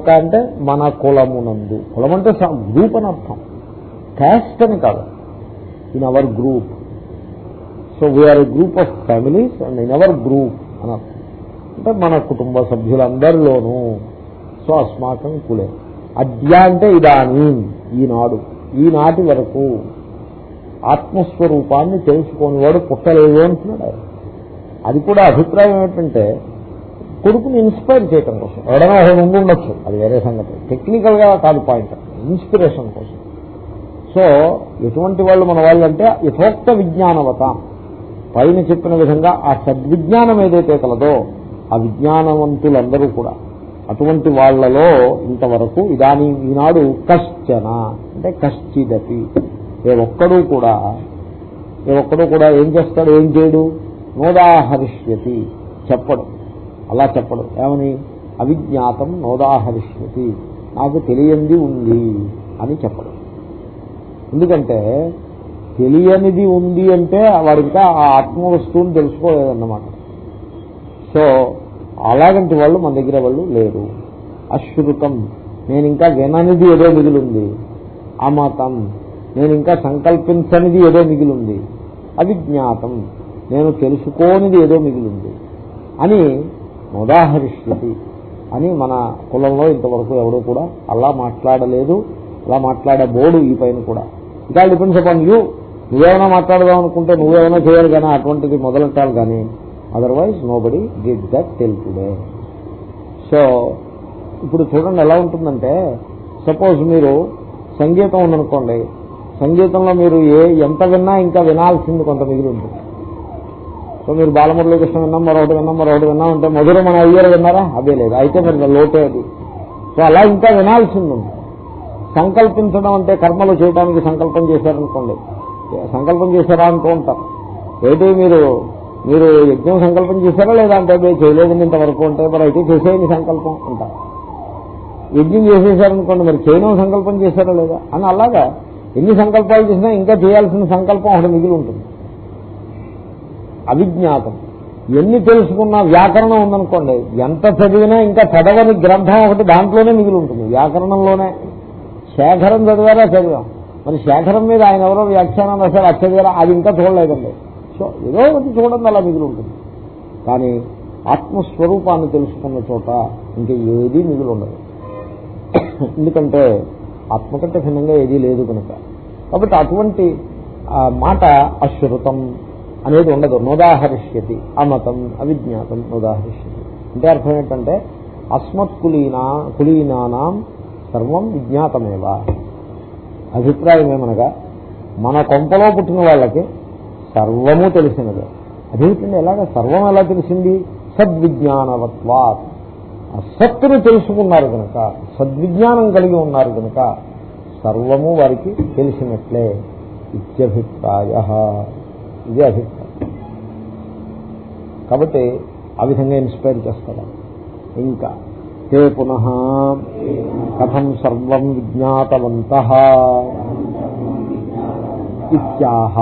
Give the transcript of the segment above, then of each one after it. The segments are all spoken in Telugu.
యొక్క అంటే మన కులమునందు. కులం అంటే గ్రూప్ అని అర్థం. క్యాస్ట్ అని కాదు. In our group. So we are a group of families and in our group అని అర్థం. అంటే మన కుటుంబ సభ్యులందరిలోనూ సో అస్మాకం కులే. అద్య అంటే ఇదాని ఈనాడు. ఈనాటి వరకు ఆత్మస్వరూపాన్ని తెలుసుకోనివాడు పుట్టలేదు అంటున్నాడు అది కూడా అభిప్రాయం ఏమిటంటే కొడుకుని ఇన్స్పైర్ చేయటం కోసం. ఎవడైనా ఒక ముందు ఉండొచ్చు. అది వేరే సంగతి. టెక్నికల్గా కాదు పాయింట్. ఇన్స్పిరేషన్ కోసం. సో ఎటువంటి వాళ్ళు మన వాళ్ళు అంటే యథోక్త విజ్ఞానవత. పైన చెప్పిన విధంగా ఆ సద్విజ్ఞానం ఏదైతే కలదో ఆ విజ్ఞానవంతులందరూ కూడా. అటువంటి వాళ్ళలో ఇంతవరకు ఇదాని ఈనాడు కశ్చన. అంటే కశ్చిదపి ఏ ఒక్కడూ కూడా ఏ ఒక్కడూ కూడా ఏం చేస్తాడు? ఏం చేయడు? నోదాహరిష్యతి. చెప్పడు. అలా చెప్పడు. ఏమని? అవిజ్ఞాతం నోదాహరిష్యతి. నాకు తెలియంది ఉంది అని చెప్పడం. ఎందుకంటే తెలియనిది ఉంది అంటే వాడు ఆ ఆత్మ వస్తువుని తెలుసుకోలేదన్నమాట. సో అలాగంటి వాళ్ళు మన దగ్గర వాళ్ళు లేరు. అశ్రుతం. నేను ఇంకా విననిది ఏదో మిగిలింది. అమతం. నేను ఇంకా సంకల్పించనిది ఏదో మిగిలింది. అవిజ్ఞాతం. నేను తెలుసుకోనిది ఏదో మిగిలింది. అని నోదాహరిష్యతి అని మన కులంలో ఇంతవరకు ఎవరు కూడా అలా మాట్లాడలేదు అలా మాట్లాడబోడు ఈ పైన కూడా. ఇంకా డిపెండ్స్ అపాన్ యూ నువ్వేమైనా మాట్లాడదాం అనుకుంటే నువ్వేమైనా చేయాలి కానీ అటువంటిది మొదలెట్టాలి కానీ otherwise nobody did that tell today so ఇప్పుడు చూడండి ఎలా ఉంటుందంటే సపోజ్ మీరు సంగీతం ఉందనుకోండి సంగీతంలో మీరు ఏ ఎంత విన్నా ఇంకా వినాల్సింది కొంత మిగిలి ఉంటుంది. సో మీరు బాలమురళీకృష్ణ విన్నాం మరొకటి విన్నాం మరొకటి విన్నాం అంటే మధుర మన అయ్యారు విన్నారా? అదే లేదు. అయితే మరి లోటే అది. సో అలా ఇంకా వినాల్సింది ఉంది. సంకల్పించడం అంటే కర్మలు చేయడానికి సంకల్పం చేశారనుకోండి. సంకల్పం చేశారా అంటూ ఉంటారు. ఏంటి మీరు మీరు యజ్ఞం సంకల్పం చేశారా లేదా అంటే "అబ్బే, ఇంతవరకు అంటే మరి అయితే చేసేయండి సంకల్పం అంటారు. యజ్ఞం చేసేసారనుకోండి మరి చేయడం సంకల్పం చేశారా లేదా? అని అలాగా ఎన్ని సంకల్పాలు చేసినా ఇంకా చేయాల్సిన సంకల్పం ఒకటి మిగిలి ఉంటుంది. అవిజ్ఞాతం. ఎన్ని తెలుసుకున్నా వ్యాకరణం ఉందనుకోండి ఎంత చదివినా ఇంకా చదవని గ్రంథం ఒకటి దాంట్లోనే మిగిలి ఉంటుంది. వ్యాకరణంలోనే శేఖరం చదివారా చదివాం. మరి శేఖరం మీద ఆయన ఎవరో వ్యాఖ్యానం రాశారు అది చదివారా? అది ఇంకా చూడలేదండి. సో ఏదో ఒకటి చూడండి అలా మిగిలి ఉంటుంది. కానీ ఆత్మస్వరూపాన్ని తెలుసుకున్న చోట ఇంకా ఏదీ మిగిలి ఉండదు. ఎందుకంటే ఆత్మ కంటే భిన్నంగా ఏదీ లేదు కనుక. కాబట్టి అటువంటి ఆ, మాట అశ్రుతం. అనేది ఉండదు. నోదాహరిష్యతి. అమతం అవిజ్ఞాతం నోదాహరిష్యతి. అంటే అర్థం ఏంటంటే అస్మత్ కులీనా కులీనానాం సర్వం విజ్ఞాతమేవా. అభిప్రాయం ఏమనగా మన కొంపలో పుట్టిన వాళ్ళకి సర్వము తెలిసినదే. అదేమిటండి ఎలాగ సర్వం ఎలా తెలిసింది? సద్విజ్ఞానవత్వాత్. ఆ సత్తును తెలుసుకున్నారు కనుక సద్విజ్ఞానం కలిగి ఉన్నారు కనుక సర్వము వారికి తెలిసినట్లే. ఇత్యభిప్రాయ. ఇది అభిప్రాయం. కాబట్టి ఆ విధంగా ఇన్స్పైర్ చేస్తారు? ఇంకా. తే పునః కథం సర్వం విజ్ఞాతవంత ఇత్యాహ.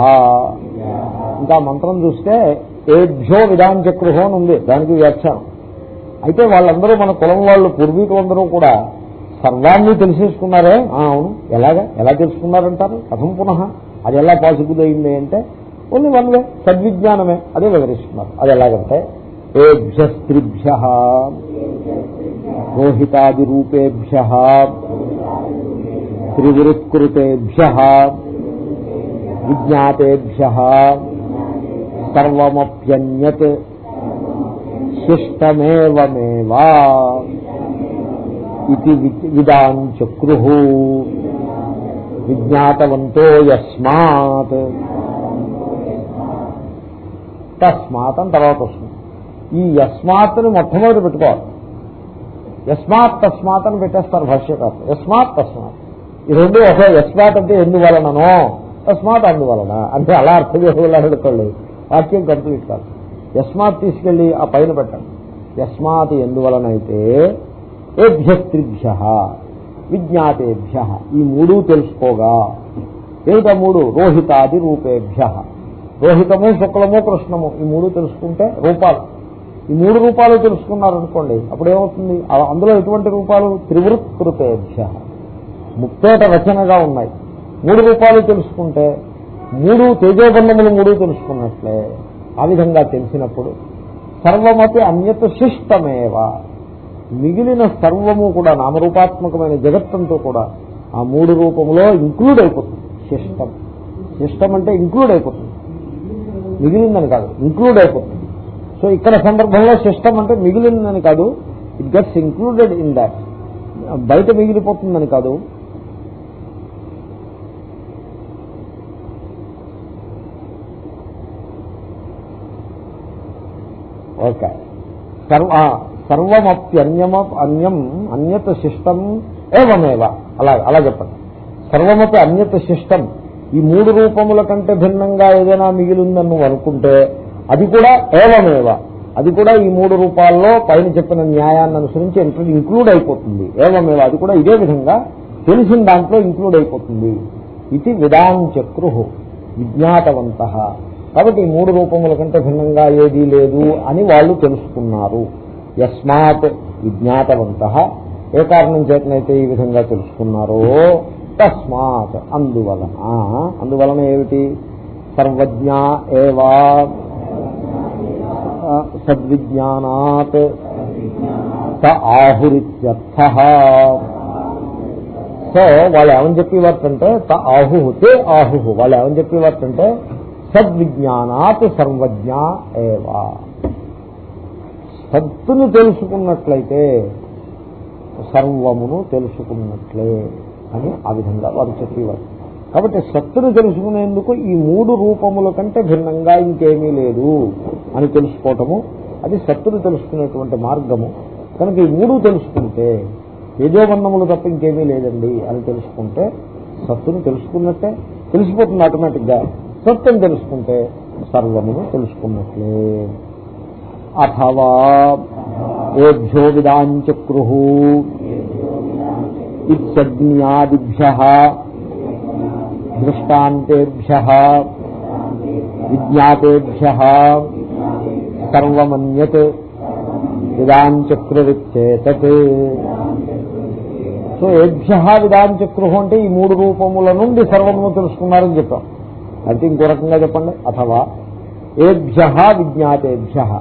ఇంకా మంత్రం చూస్తే ఏభ్యో విధాంచక్రుహో అని ఉంది దానికి వ్యాఖ్యానం. అయితే వాళ్ళందరూ మన కులం వాళ్ళు పూర్వీకులందరూ కూడా సర్వాన్ని తెలిసేసుకున్నారే. అవును. ఎలాగా? ఎలా తెలుసుకున్నారంటారు? కథం పునః. అది ఎలా పాసిబుల్ అయింది అంటే ఓన్లీ వన్ వే సద్విజ్ఞానమే. అదే వివరిస్తున్నారు. అది ఎలాగంటే ఏభ్యస్త్రిభ్య రోహితాది రూపేభ్య త్రివృత్కృతేభ్య విజ్ఞాతేభ్య సర్వమప్యన్యత్ శిష్టమేవమేవా ఇది విదాంచక్రు విజ్ఞాతవంతో యస్మాత్. తస్మాత్ అని తర్వాత వస్తుంది. ఈ యస్మాత్ని మొట్టమొదటి పెట్టుకోవాలి. యస్మాత్ తస్మాత్ అని పెట్టేస్తారు భాష్యకారు యస్మాత్ తస్మాత్. ఈ రెండు ఒక యస్మాత్ అంటే ఎందువలననో. తస్మాత్ అందువలన. అంటే అలా అర్థం చేసుకోవాలి వాక్యం కంప్లీట్ కాదు. యస్మాత్ తీసుకెళ్ళి ఆ పైన పెట్టండి. యస్మాత్ ఎందువలనైతే ఏభ్యస్త్రిభ్య విజ్ఞాతేభ్య. ఈ మూడు తెలుసుకోగా. ఏమిటా మూడు? రోహితాది రూపేభ్య. రోహితము శుక్లము కృష్ణము. ఈ మూడు తెలుసుకుంటే రూపాలు. ఈ మూడు రూపాలు తెలుసుకున్నారనుకోండి అప్పుడు ఏమవుతుంది అందులో ఎటువంటి రూపాలు? త్రివృత్కృతేభ్య. ముక్తేట రచనగా ఉన్నాయి. మూడు రూపాలు తెలుసుకుంటే మూడు తేజోబంధములు మూడు తెలుసుకున్నట్లే ఆ విధంగా తెలిసినప్పుడు సర్వమతి అన్యత శిష్టమేవ. మిగిలిన సర్వము కూడా నామరూపాత్మకమైన జగత్తంతో కూడా ఆ మూడు రూపంలో ఇంక్లూడ్ అయిపోతుంది. శిష్టం. శిష్టం అంటే ఇంక్లూడ్ అయిపోతుంది. మిగిలిందని కాదు ఇంక్లూడ్ అయిపోతుంది. సో ఇక్కడ సందర్భంలో సిస్టమ్ అంటే మిగిలిందని కాదు it gets included in that బయట మిగిలిపోతుందని కాదు. ఓకే సర్వ సర్వమప్యన్యమ అన్యం అన్యత శిష్టం ఏవమేవ? అలా అలా చెప్పండి. సర్వమపి అన్యత శిష్టం ఈ మూడు రూపముల కంటే భిన్నంగా ఏదైనా మిగిలిందని నువ్వు అనుకుంటే అది కూడా ఏవమేవ? అది కూడా ఈ మూడు రూపాల్లో పైన చెప్పిన న్యాయాన్ని అనుసరించి ఇంక్లూడ్ అయిపోతుంది. ఏవమేవ? అది కూడా ఇదే విధంగా తెలిసిన దాంట్లో ఇంక్లూడ్ అయిపోతుంది. ఇది విదాంచక్రు విజ్ఞాతవంత. కాబట్టి ఈ మూడు రూపముల కంటే భిన్నంగా ఏదీ లేదు అని వాళ్ళు తెలుసుకున్నారు. యస్మాత్ విజ్ఞాతవంత. ఏ కారణం చేతనైతే ఈ విధంగా తెలుసుకున్నారో? తస్మాత్. అందువలన అందువలన ఏమిటి? సర్వజ్ఞ ఏవా సద్విజ్ఞానాత్ స ఆహురిత్యర్థ. సో వాళ్ళు ఏమని చెప్పేవారంటే త ఆహు తే ఆహు. వాళ్ళు ఏమని చెప్పేవారంటే సద్విజ్ఞానాత్ సర్వజ్ఞ ఏవా. సత్తును తెలుసుకున్నట్లయితే సర్వమును తెలుసుకున్నట్లే. అని ఆ విధంగా వారు చెప్పేవారు. కాబట్టి సత్తును తెలుసుకునేందుకు ఈ మూడు రూపముల కంటే భిన్నంగా ఇంకేమీ లేదు అని తెలుసుకోవటము అది సత్తును తెలుసుకునేటువంటి మార్గము. కనుక ఈ మూడు తెలుసుకుంటే తేజోబంధములు తప్ప ఇంకేమీ లేదండి అని తెలుసుకుంటే సత్తును తెలుసుకున్నట్టే తెలిసిపోతుంది ఆటోమేటిక్గా సత్తును తెలుసుకుంటే సర్వమును తెలుసుకున్నట్లే. అథవా ఏభ్యో విదాంచక్రు ఇత్సజ్ఞాదిభ్య దృష్టాంతేభ్య విజ్ఞాతేభ్య సర్వమన్యత్ విదాంచక్రవిచ్చేతత్ సో ఏభ్య విదాంచక్రు అంటే ఈ మూడు రూపముల నుండి సర్వము తెలుసుకున్నారని చెప్పాం. అయితే ఇంకో రకంగా చెప్పండి. అథవా ఏభ్య విజ్ఞాతేభ్య.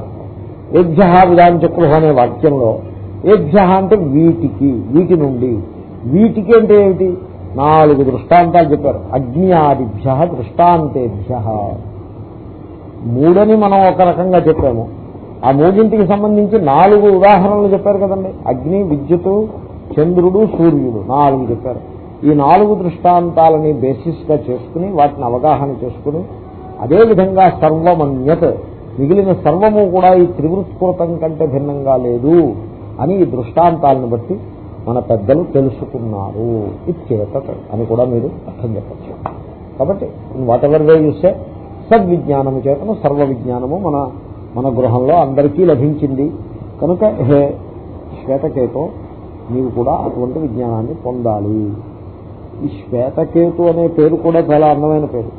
ఏభ్య విదాంచక్రు అనే వాక్యంలో ఏభ్య అంటే వీటికి వీటి నుండి. వీటికి అంటే ఏమిటి నాలుగు దృష్టాంతాలు చెప్పారు. అజ్ఞాదిభ్య దృష్టాంతేభ్య. మూడని మనం ఒక రకంగా చెప్పాము. ఆ మూడింటికి సంబంధించి నాలుగు ఉదాహరణలు చెప్పారు కదండి. అగ్ని విద్యుత్ చంద్రుడు సూర్యుడు నాలుగు చెప్పారు. ఈ నాలుగు దృష్టాంతాలని బేసిస్గా చేసుకుని వాటిని అవగాహన చేసుకుని అదేవిధంగా సర్వమన్యత్ మిగిలిన సర్వము కూడా ఈ త్రివృత్కృతం కంటే భిన్నంగా లేదు అని ఈ దృష్టాంతాలను బట్టి మన పెద్దలు తెలుసుకున్నారు. ఇచ్చేత అని కూడా మీరు అర్థం చెప్పచ్చు. కాబట్టి వాట్ ఎవర్ వే చూస్తే సద్విజ్ఞానము చేతను సర్వ విజ్ఞానము మన మన గృహంలో అందరికీ లభించింది. కనుక హే శ్వేతకేతో నీవు కూడా అటువంటి విజ్ఞానాన్ని పొందాలి. ఈ శ్వేతకేతు అనే పేరు కూడా చాలా అందమైన పేరు.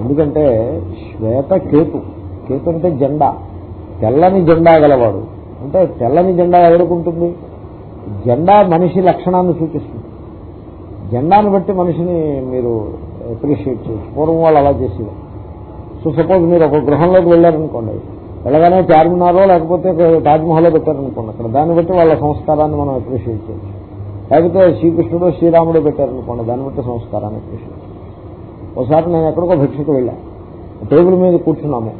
ఎందుకంటే శ్వేతకేతు కేతు అంటే జెండా. తెల్లని జెండా గలవాడు. అంటే తెల్లని జెండా ఎవరుకుంటుంది జెండా మనిషి లక్షణాన్ని సూచిస్తుంది. జెండాను బట్టి మనిషిని మీరు అప్రిషియేట్ చేయొచ్చు. పూర్వం వాళ్ళు అలా చేసేవారు. సో సపోజ్ మీరు ఒక గృహంలోకి వెళ్ళారనుకోండి. వెళ్ళగానే చార్మినారో లేకపోతే తాజ్మహల్లో పెట్టారనుకోండి. అక్కడ దాన్ని బట్టి వాళ్ళ సంస్కారాన్ని మనం అప్రిషియేట్ చేయొచ్చు. లేకపోతే శ్రీకృష్ణుడు శ్రీరాముడు పెట్టారనుకోండి దాన్ని బట్టి సంస్కారాన్ని అప్రిషియేట్ ఒకసారి నేను ఎక్కడికో భిక్షకు వెళ్ళాను టేబుల్ మీద కూర్చున్నాము.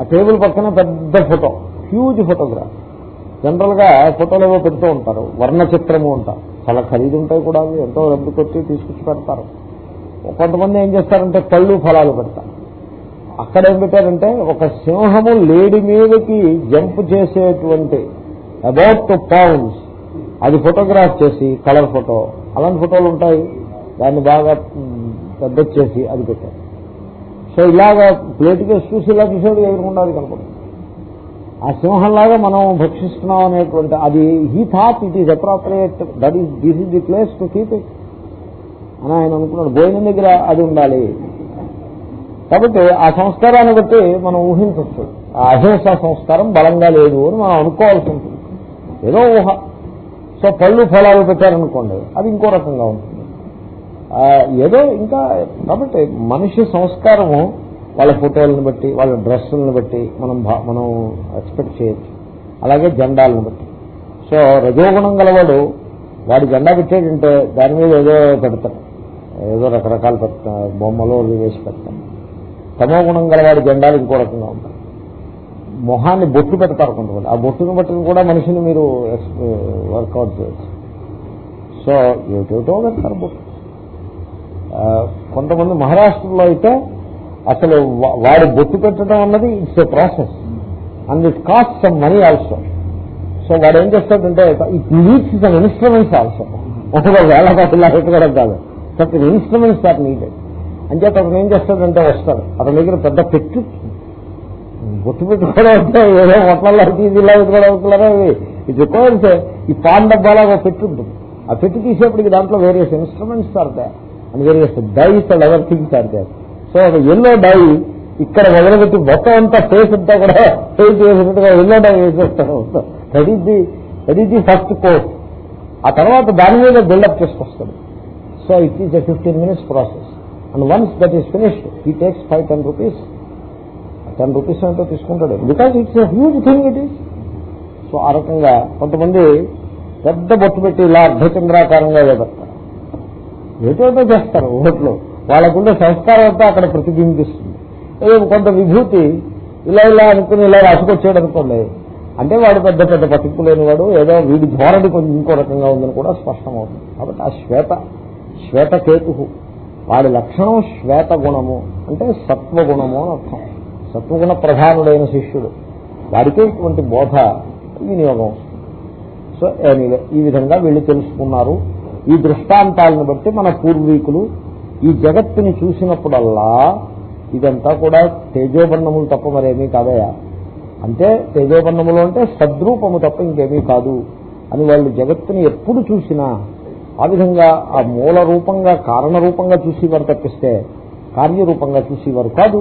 ఆ టేబుల్ పక్కన పెద్ద ఫోటో హ్యూజ్ ఫోటోగ్రాఫ్ జనరల్గా ఫోటోలు ఏవో పెడుతూ ఉంటారు. వర్ణ చిత్రము ఉంటారు చాలా ఖరీదు ఉంటాయి కూడా అవి. ఎంతో రద్దు కొట్టి తీసుకొచ్చి పెడతారు. కొంతమంది ఏం చేస్తారంటే పళ్ళు ఫలాలు పెడతారు. అక్కడ ఏం పెట్టారంటే ఒక సింహము లేడి మీదకి జంప్ చేసేటువంటి అబౌట్ టూ పౌండ్స్. అది ఫోటోగ్రాఫ్ చేసి కలర్ ఫోటో. అలాంటి ఫోటోలు ఉంటాయి. దాన్ని బాగా పెద్ద చేసి అది పెట్టారు. సో ఇలాగా ప్లేట్ కేసి చూసి ఇలా చూసేది ఎదురుకుండా అది కనపడుతుంది ఆ సింహంలాగా మనం భక్షిస్తున్నాం అనేటువంటి అది he thought it is appropriate that is this is the place to keep it అని ఆయన అనుకున్నాడు. భోజనం దగ్గర అది ఉండాలి. కాబట్టి ఆ సంస్కారాన్ని బట్టి మనం ఊహించవచ్చు. ఆ అహింస సంస్కారం బలంగా లేదు అని మనం అనుకోవాల్సి ఉంటుంది. ఏదో ఊహ. సో పళ్ళు ఫలాలు పెట్టారనుకోండి అది ఇంకో రకంగా ఉంటుంది. ఏదో ఇంకా కాబట్టి మనిషి సంస్కారము వాళ్ళ ఫోటోలను బట్టి వాళ్ళ డ్రెస్సులను బట్టి మనం మనం ఎక్స్పెక్ట్ చేయొచ్చు. అలాగే జెండాలను బట్టి. సో రజోగుణం గలవాడు వాడి జెండా పెట్టేటంటే దాని మీద ఏదో పెడతాడు. ఏదో రకరకాల పెడతా బొమ్మలు వేసి పెడతాడు. తమో గుణం గలవాడి జెండాలు ఇంకో రకంగా ఉంటాయి. మొహాన్ని బొట్టు పెడతారు కొంతమంది. ఆ బొట్టును బట్టి కూడా మనిషిని మీరు వర్కౌట్ చేయొచ్చు. సో ఏటేటో పెడతారు బొట్టు. కొంతమంది మహారాష్ట్రలో అయితే అసలు వాడు బొట్టు పెట్టడం అన్నది it's a process. And it cost some money also. So వాడు ఏం చేస్తాడంటే it needs some instruments also. ఒక వేళ పాటలు పెట్టుకోవడం కాదు. సార్ ఇన్స్ట్రుమెంట్స్ ఆర్ నీడెడ్ అంచేత అతను ఏం చేస్తాడంటే వస్తాడు. అతని దగ్గర పెద్ద పెట్టు. బొట్టు పెట్టుకోవడం అంటే ఏదో మొట్లలో ఇలా పెట్టుకోవడం ఇది రిక్వైర్స్ ఈ పాన్ డబ్బాలో ఒక పెట్టు ఉంటుంది. ఆ పెట్టు తీసేప్పటికి దాంట్లో various instruments ఆడతాయి and various dyes and other things ఆడతాయి so ఒక ఎల్లో డై ఇక్కడ మొదలుపెట్టి మొత్తం అంతా ఫేస్ అంతా కూడా ఫేస్ చేసినట్టుగా ఎల్లో డై వేసేస్తాను that is the that is the first course ఆ తర్వాత దాని మీద buildup చేసుకొస్తాడు so it is a fifteen minutes process and once that is finished he takes five ten rupees ten rupees అంటే తీసుకుంటాడు. Because it's a huge thing it is so ఆ రకంగా కొంతమంది పెద్ద బొట్టు పెట్టి ఇలా అర్ధచంద్రాకారంగా వేదస్తారు ఏటోటో చేస్తారు ఓట్లు. వాళ్ళకుండే సంస్కారం అంతా అక్కడ ప్రతిబింబిస్తుంది. కొంత విభూతి ఇలా ఇలా అనుకుని ఇలా రాసుకొచ్చాడు అనుకోండి. అంటే వాడు పెద్ద పెద్ద పట్టింపు లేనివాడు ఏదో వీడి ధోరణి కొంచెం ఇంకో రకంగా ఉందని కూడా స్పష్టమవుతుంది. కాబట్టి ఆ శ్వేత శ్వేత కేతు వాడి లక్షణం శ్వేత గుణము. అంటే సత్వగుణము అని అర్థం. సత్వగుణ ప్రధానుడైన శిష్యుడు. వాడికే ఇటువంటి బోధ వినియోగం సో ఈ విధంగా వీళ్ళు తెలుసుకున్నారు. ఈ దృష్టాంతాలను బట్టి మన పూర్వీకులు ఈ జగత్తుని చూసినప్పుడల్లా ఇదంతా కూడా తేజోబన్నములు తప్ప మరేమీ కాదయా అంటే తేజోబన్నములు అంటే సద్రూపము తప్ప ఇంకేమీ కాదు అని వాళ్ళు జగత్తుని ఎప్పుడు చూసినా ఆ విధంగా ఆ మూల రూపంగా కారణ రూపంగా చూసేవారు తప్పిస్తే కార్యరూపంగా చూసేవారు కాదు.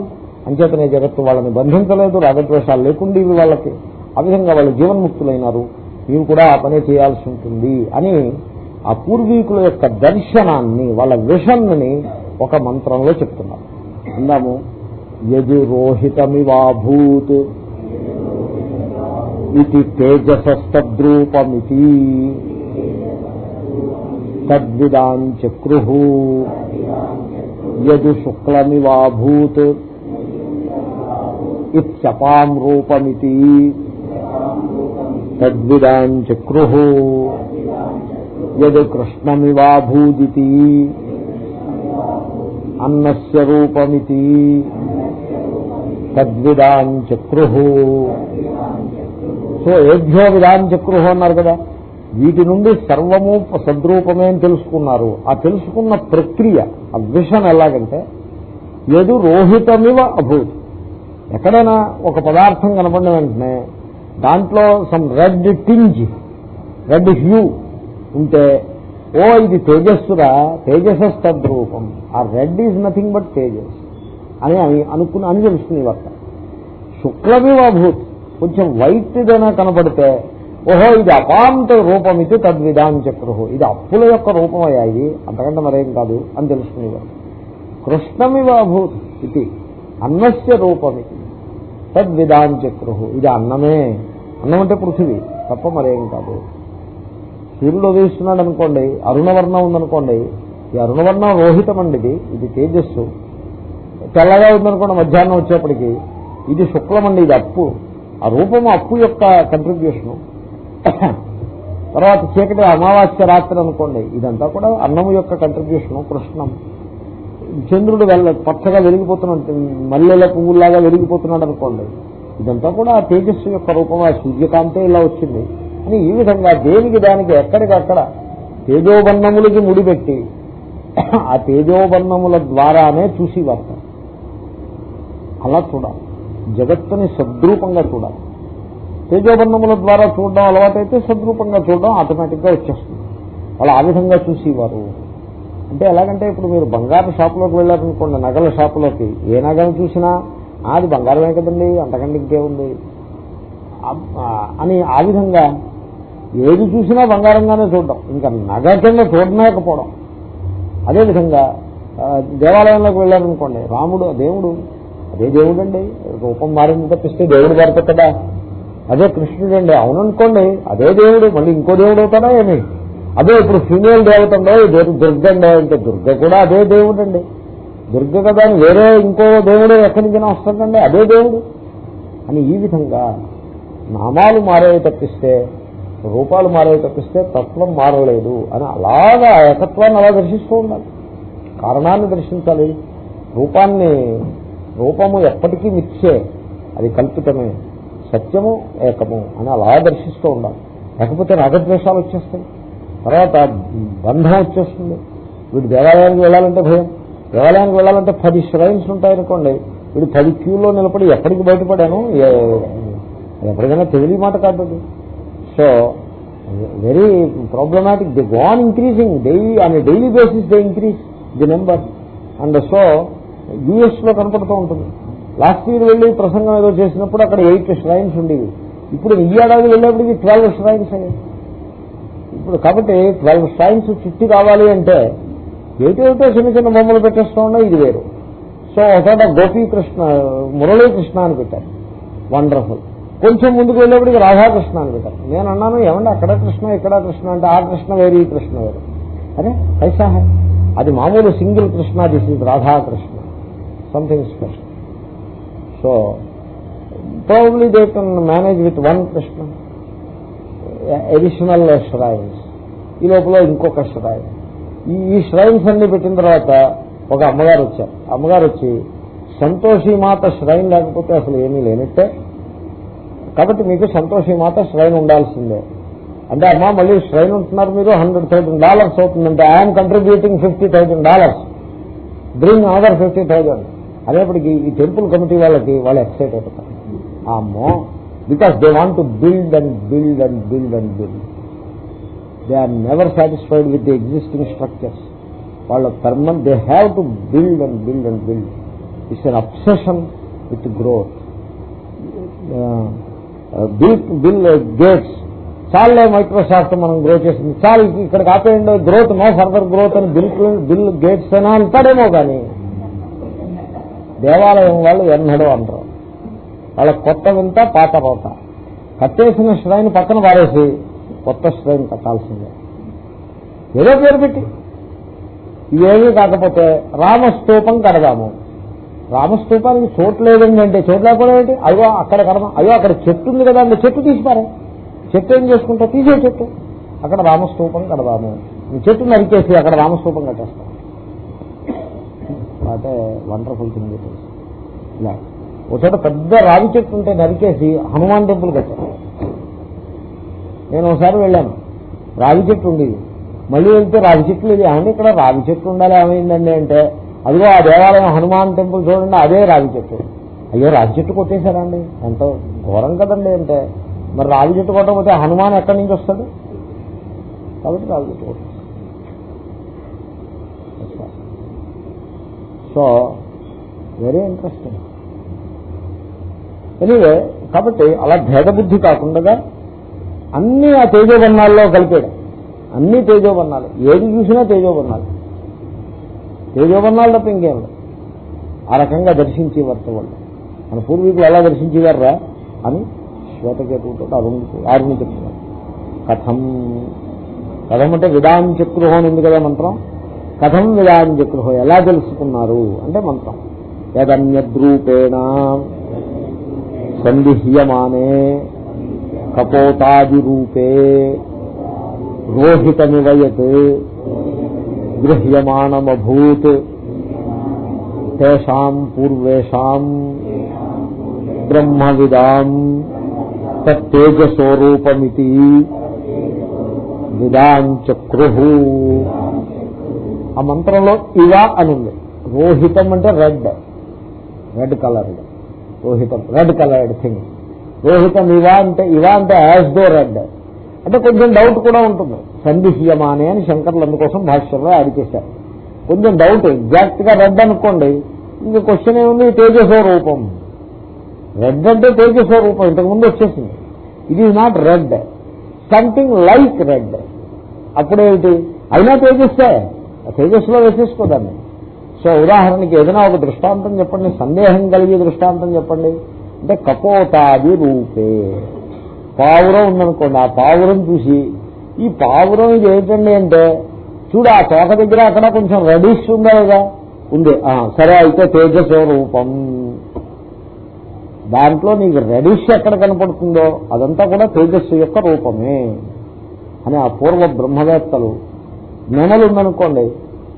అంచేతనే జగత్తు వాళ్ళని బంధించలేదు రాగద్వేషాలు లేకుండేవి వాళ్ళకి ఆ విధంగా వాళ్ళు జీవన్ముక్తులైనారు. ఇవి కూడా ఆ పని చేయాల్సి ఉంటుంది అని ఆ పూర్వీకుల యొక్క దర్శనాన్ని వాళ్ళ విషన్ని ఒక మంత్రంలో చెప్తున్నారు. అందాము యది రోహితమివాభూత్ ఇది తేజసస్తద్రూపమితి తద్విదాంచక్రు యదు శుక్లమివాభూత్ ఇత్యపాం రూపమితి తద్విదాం చక్రు యదు కృష్ణమివాభూదితి అన్నస్య రూపమితి. తద్విదాంచక్రు సో ఏభ్యో విధాంచక్రు అన్నారు కదా. వీటి నుండి సర్వము సద్రూపమే అని తెలుసుకున్నారు. ఆ తెలుసుకున్న ప్రక్రియ ఆ విషన్ ఎలాగంటే ఎదు రోహితమివ అభూత్. ఎక్కడైనా ఒక పదార్థం కనపడిన వెంటనే దాంట్లో some red tinge red hue ఉంటే ఓ ఇది తేజస్సురా తేజసస్ తద్రూపం ఆ రెడ్ ఈజ్ నథింగ్ బట్ తేజస్. అని అని అనుకుని అని తెలుస్తుంది వర్త. శుక్లమివభూత్ కొంచెం వైట్ ఏదైనా కనపడితే ఓహో ఇది అపాంత రూపం ఇది తద్విధాన్ చక్రు ఇది అప్పుల యొక్క రూపం అయ్యా ఇది. అంతకంటే మరేం కాదు అని తెలుసుకునేవారు కృష్ణమివభూత్ ఇది అన్నస్య రూపమితి తద్విధాన్ చక్రు ఇది అన్నమే. అన్నం అంటే పృథివీ తప్ప మరేం కాదు. సూర్యుడు ఉదయిస్తున్నాడు అనుకోండి అరుణవర్ణం ఉందనుకోండి ఈ అరుణవర్ణం రోహితం అండి ఇది ఇది తేజస్సు. తెల్లగా ఉందనుకోండి మధ్యాహ్నం వచ్చేప్పటికి ఇది శుక్లమండి ఇది అప్పు. ఆ రూపము అప్పు యొక్క కంట్రిబ్యూషను తర్వాత చీకటి అమావాస్య రాత్రి అనుకోండి ఇదంతా కూడా అన్నము యొక్క కంట్రిబ్యూషను కృష్ణం. చంద్రుడు వెళ్ళ పచ్చగా వెలిగిపోతున్నాడు మల్లెల పువ్వులాగా వెలిగిపోతున్నాడు అనుకోండి ఇదంతా కూడా ఆ తేజస్సు యొక్క రూపం. ఆ సూర్యకాంతే ఇలా వచ్చింది. అని ఈ విధంగా దేనికి దానికి ఎక్కడికక్కడ తేజోబన్నములకి ముడిపెట్టి ఆ తేజోబన్నముల ద్వారానే చూసి వార్త అలా చూడాలి. జగత్తుని సద్రూపంగా చూడాలి. తేజోబన్నముల ద్వారా చూడడం అలవాటైతే సద్రూపంగా చూడడం ఆటోమేటిక్గా వచ్చేస్తుంది. వాళ్ళు ఆ విధంగా చూసేవారు. అంటే ఎలాగంటే ఇప్పుడు మీరు బంగారు షాపులోకి వెళ్ళారనుకోండి నగల షాపులోకి ఏ నగలు చూసినా అది బంగారమే కదండి అంతకంటే ఇంకేముంది? అని ఆ విధంగా ఏది చూసినా బంగారంగానే చూడడం. ఇంకా నగ కింద చూడలేకపోవడం. అదేవిధంగా దేవాలయంలోకి వెళ్ళారనుకోండి రాముడు దేవుడు అదే దేవుడు అండి రూపం మారింది తప్పిస్తే దేవుడు మారిపోతాడా అదే కృష్ణుడు అండి అవుననుకోండి అదే దేవుడు మళ్ళీ ఇంకో దేవుడు అవుతాడా ఏమి? అదే ఇప్పుడు ఫీమేల్ దేవత ఉండో దుర్గ అండి అంటే దుర్గ కూడా అదే దేవుడు అండి దుర్గ కదా అని వేరే ఇంకో దేవుడు ఎక్కడికైనా వస్తుందండి అదే దేవుడు. అని ఈ విధంగా నామాలు మారేవి తప్పిస్తే రూపాలు మారేవి తప్పిస్తే తత్వం మారలేదు అని అలాగా ఏకత్వాన్ని అలా దర్శిస్తూ ఉండాలి. కారణాన్ని దర్శించాలి. రూపాన్ని రూపము ఎప్పటికీ మిథ్యే. అది కల్పితమే. సత్యము ఏకము అని అలా దర్శిస్తూ ఉండాలి. లేకపోతే రాగద్వేషాలు వచ్చేస్తాయి. తర్వాత బంధం వచ్చేస్తుంది. వీడు దేవాలయానికి వెళ్ళాలంటే భయం. దేవాలయానికి వెళ్ళాలంటే పది శ్రైన్స్ ఉంటాయనుకోండి వీడు పది క్యూలో నిలబడి ఎప్పటికి బయటపడాను? ఎప్పటికైనా తెలివి మాట కాదు so very problematic the gone increasing daily on daily basis they increase the number and so యుఎస్లో కనపడుతూ ఉంటుంది. లాస్ట్ ఇయర్ వెళ్ళి ప్రసంగం ఏదో చేసినప్పుడు అక్కడ ఎయిట్ ష్రైన్స్ ఉండేవి. ఇప్పుడు ఈ ఏడాది వెళ్ళేప్పటికి ట్వెల్వ్ ష్రైన్స్ అయ్యాయి ఇప్పుడు కాబట్టి ట్వెల్వ్ ష్రైన్స్ చుట్టి రావాలి అంటే ఏటేటో చిన్న చిన్న బొమ్మలు పెట్టేస్తూ ఉన్నా ఇది వేరు. సో ఒకసారి గోపీకృష్ణ మురళీకృష్ణ అని పెట్టారు. వండర్ఫుల్ కొంచెం ముందుకు వెళ్ళేప్పటికి రాధాకృష్ణ అని పెట్టారు నేను అన్నాను ఏమంటే అక్కడ కృష్ణ ఇక్కడ కృష్ణ అంటే ఆ కృష్ణ వేరు ఈ కృష్ణ వేరు. అరే కైసా అది మామూలు single Krishna this is Radhakrishna. Something special so probably they can manage with one Krishna. Additional shrines ఈ లోపల ఇంకొక ష్రైన్ ఈ ష్రైన్స్ అన్ని పెట్టిన తర్వాత ఒక అమ్మగారు వచ్చారు. అమ్మగారు వచ్చి సంతోషి మాత ష్రైన్ లేకపోతే అసలు ఏమీ లేనట్టే. కాబట్టి మీకు సంతోషి మాత శ్రైన్ ఉండాల్సిందే. అంటే అమ్మా మళ్ళీ శ్రైన్ ఉంటున్నారు మీరు హండ్రెడ్ థౌసండ్ డాలర్స్ అవుతుందంటే I'm contributing fifty thousand dollars bring other fifty thousand అనేప్పటికీ ఈ టెంపుల్ కమిటీ వాళ్ళకి వాళ్ళు ఎక్సైట్ అవుతారు. అమ్మో because they want to build and build and build and build they are never satisfied with the existing structures వాళ్ళ పర్మన్ they have to build and build and build it's an obsession with growth bill bill Gates. చాలే మైక్రోసాఫ్ట్ మనం గ్రో చేసింది. చాలు ఇక్కడ ఆపేయండి గ్రోత్ నో ఫర్దర్ గ్రోత్ అని బిల్ బిల్ గేట్స్ అయినా అంటాడేమో కానీ దేవాలయం వాళ్ళు ఎన్నడూ అంటారు వాళ్ళ కొత్త వింత పాత రోత కట్టేసిన శ్రైన్ పక్కన పారేసి కొత్త శ్రైన్ కట్టాల్సిందే. ఏదో పేరు పెట్టి. ఇవేమీ కాకపోతే రామస్తూపం కడదాము. రామస్తూపానికి చోటు లేదండి అంటే చోటు లేకపోవడం ఏంటి? అయ్యో అక్కడ కర్మ అయ్యో అక్కడ చెట్టు ఉంది కదా అంటే చెట్టు తీసిపారే. చెట్టు ఏం చేసుకుంటా? తీసే చెట్టు. అక్కడ రామస్తూపం కడదాము. చెట్టు నరికేసి అక్కడ రామస్తూపం కట్టేస్తాం. అంటే వండర్ఫుల్ థింగ్ ఇలా. ఒకచోట పెద్ద రావి చెట్టు ఉంటే నరికేసి హనుమాన్ టెంపుల్ కట్టాను నేను ఒకసారి వెళ్ళాను. రావి చెట్టు ఉండేది మళ్ళీ వెళ్తే రావి చెట్టు ఇది ఏమండి ఇక్కడ రావి చెట్టు ఉండాలి ఏమైందండి అంటే అదిగో ఆ దేవాలయం హనుమాన్ టెంపుల్ చూడండి అదే రావి చెట్టు. అయ్యో రావి చెట్టు కొట్టేశారండి. ఎంత ఎంతో ఘోరం కదండి అంటే. మరి రావి చెట్టు కొట్టకపోతే హనుమాన్ ఎక్కడి నుంచి వస్తాడు? కాబట్టి రావి చెట్టు కొట్టాడు సో వెరీ ఇంట్రెస్టింగ్ ఎనీవే కాబట్టి అలా భేదబుద్ధి కాకుండా అన్ని ఆ తేజోబన్నాల్లో కలిపాడు అన్ని తేజోబన్నాలు. ఏది చూసినా తేజోబన్నాలు. తేజోవర్ణాలు తప్ప ఇంకేం లేదు. ఆ రకంగా దర్శించి వర్తవాళ్ళు మన పూర్వీకులు ఎలా దర్శించేవారా అని శ్వేతకేతువుతో అరుణ్ ఆరుని చెప్తున్నారు కథం. కథం అంటే విధాన్ చక్రుహో అని ఉంది కదా మంత్రం? కథం విధాన్ చక్రుహో ఎలా తెలుసుకున్నారు అంటే మంత్రం. యదన్యద్రూపేణ సందిహ్యమానే కపోతాది రూపే రోహితమివయత్ గృహ్యమాణమభూత్ తేషాం పూర్వేషాం బ్రహ్మవిదాం తేజస్వరూపమితి. విదాంచక్రు ఆ మంత్రంలో ఇవా అని ఉంది రోహితం అంటే రెడ్. రెడ్ కలర్ రోహితం రెడ్ కలర్డ్ థింగ్. రోహితం ఇవా అంటే ఇవా అంటే యాజ్ దో రెడ్. అంటే కొంచెం డౌట్ కూడా ఉంటుంది. సందిహ్యమానే అని శంకర్లు అందుకోసం భాష్యంలో యాడ్ చేశారు. కొంచెం డౌట్ ఎగ్జాక్ట్గా రెడ్ అనుకోండి ఇంకా క్వశ్చన్ ఏముంది? తేజస్వ రూపం. రెడ్ అంటే తేజస్వ రూపం ఇంతకుముందు వచ్చేసింది. It is not red something like red అప్పుడేమిటి అయినా తేజస్సే. తేజస్సులో వేసేసుకోదాన్ని సో ఉదాహరణకి ఏదైనా ఒక దృష్టాంతం చెప్పండి సందేహం కలిగే దృష్టాంతం చెప్పండి. అంటే కపోతాది రూపే. పావురం ఉందనుకోండి ఆ పావురం చూసి ఈ పావురం ఇది ఏంటండి అంటే చూడు ఆ తోక దగ్గర అక్కడ కొంచెం రెడీష్ ఉందా కదా ఉంది. ఆ, సరే అయితే తేజస్వ రూపం. దాంట్లో నీకు రెడిష్ ఎక్కడ కనపడుతుందో అదంతా కూడా తేజస్సు యొక్క రూపమే. అని ఆ పూర్వ బ్రహ్మవేత్తలు నెమలు ఉందనుకోండి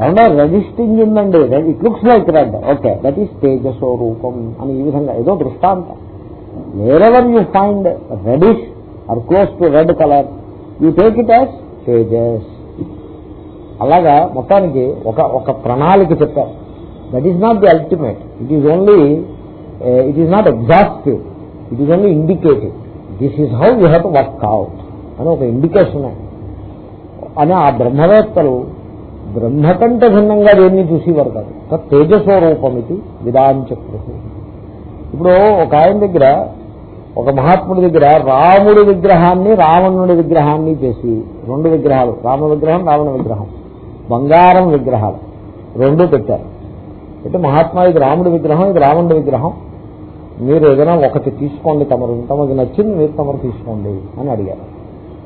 ఏమన్నా రెడిస్టింగ్ ఉందండి. It looks like red okay that is తేజస్వ రూపం అని ఈ విధంగా ఏదో దృష్టాంతం. Wherever you find reddish or close to red colour. You take it as Tejas. అలాగా మొత్తానికి ఒక ఒక ప్రణాళిక చెప్పారు. That is not the ultimate it is only it is not exhaustive it is only indicative this is how you have to work out అని ఒక ఇండికేషన్ అని ఆ బ్రహ్మవేత్తలు బ్రహ్మ కంటే భిన్నంగా దేన్ని చూసేవారు కాదు. తత్ తేజస్వ రూపం ఇది ఇప్పుడు ఒక ఆయన దగ్గర ఒక మహాత్ముడి దగ్గర రాముడి విగ్రహాన్ని రావణుడి విగ్రహాన్ని చేసి రెండు విగ్రహాలు రామ విగ్రహం రావణ విగ్రహం బంగారం విగ్రహాలు రెండు పెట్టారు. అయితే మహాత్మా ఇది రాముడి విగ్రహం ఇది రావణుడి విగ్రహం. మీరు ఏదైనా ఒకటి తీసుకోండి తమరు తమకు నచ్చింది మీరు తమరు తీసుకోండి అని అడిగారు.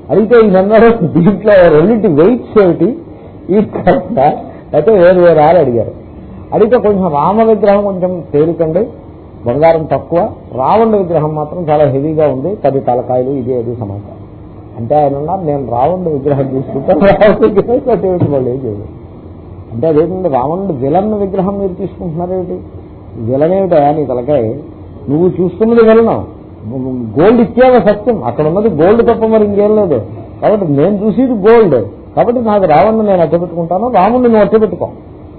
అడిగితే ఈయనన్నారు దీంట్లో రెండింటి వెయిట్స్ ఏమిటి? ఈ కరెక్ట్ అయితే వేరు వేరు ఆరు అడిగారు. అడిగితే కొంచెం రామ విగ్రహం కొంచెం తేలికండి బంగారం తక్కువ రావణుడి విగ్రహం మాత్రం చాలా హెవీగా ఉంది పది తలకాయలు ఇదే అది సమాచారం. అంటే ఆయన అన్నారు నేను రావణుడి విగ్రహం తీసుకుంటాను రావణుడి వాళ్ళు ఏం చేయలేదు. అంటే అదేంటంటే రావణుడు విలన్ విగ్రహం మీరు తీసుకుంటున్నారేమిటి? విలనేమిటా నీ తలకాయ. నువ్వు చూస్తున్నది విలనం. గోల్డ్ ఇచ్చేవా సత్యం? అక్కడ ఉన్నది గోల్డ్ తప్ప మరి ఇంకేం లేదు. కాబట్టి నేను చూసేది గోల్డ్. కాబట్టి నాకు రావణ్ణి నేను అట్టబెట్టుకుంటాను రాముడిని నువ్వు అట్టబెట్టుకో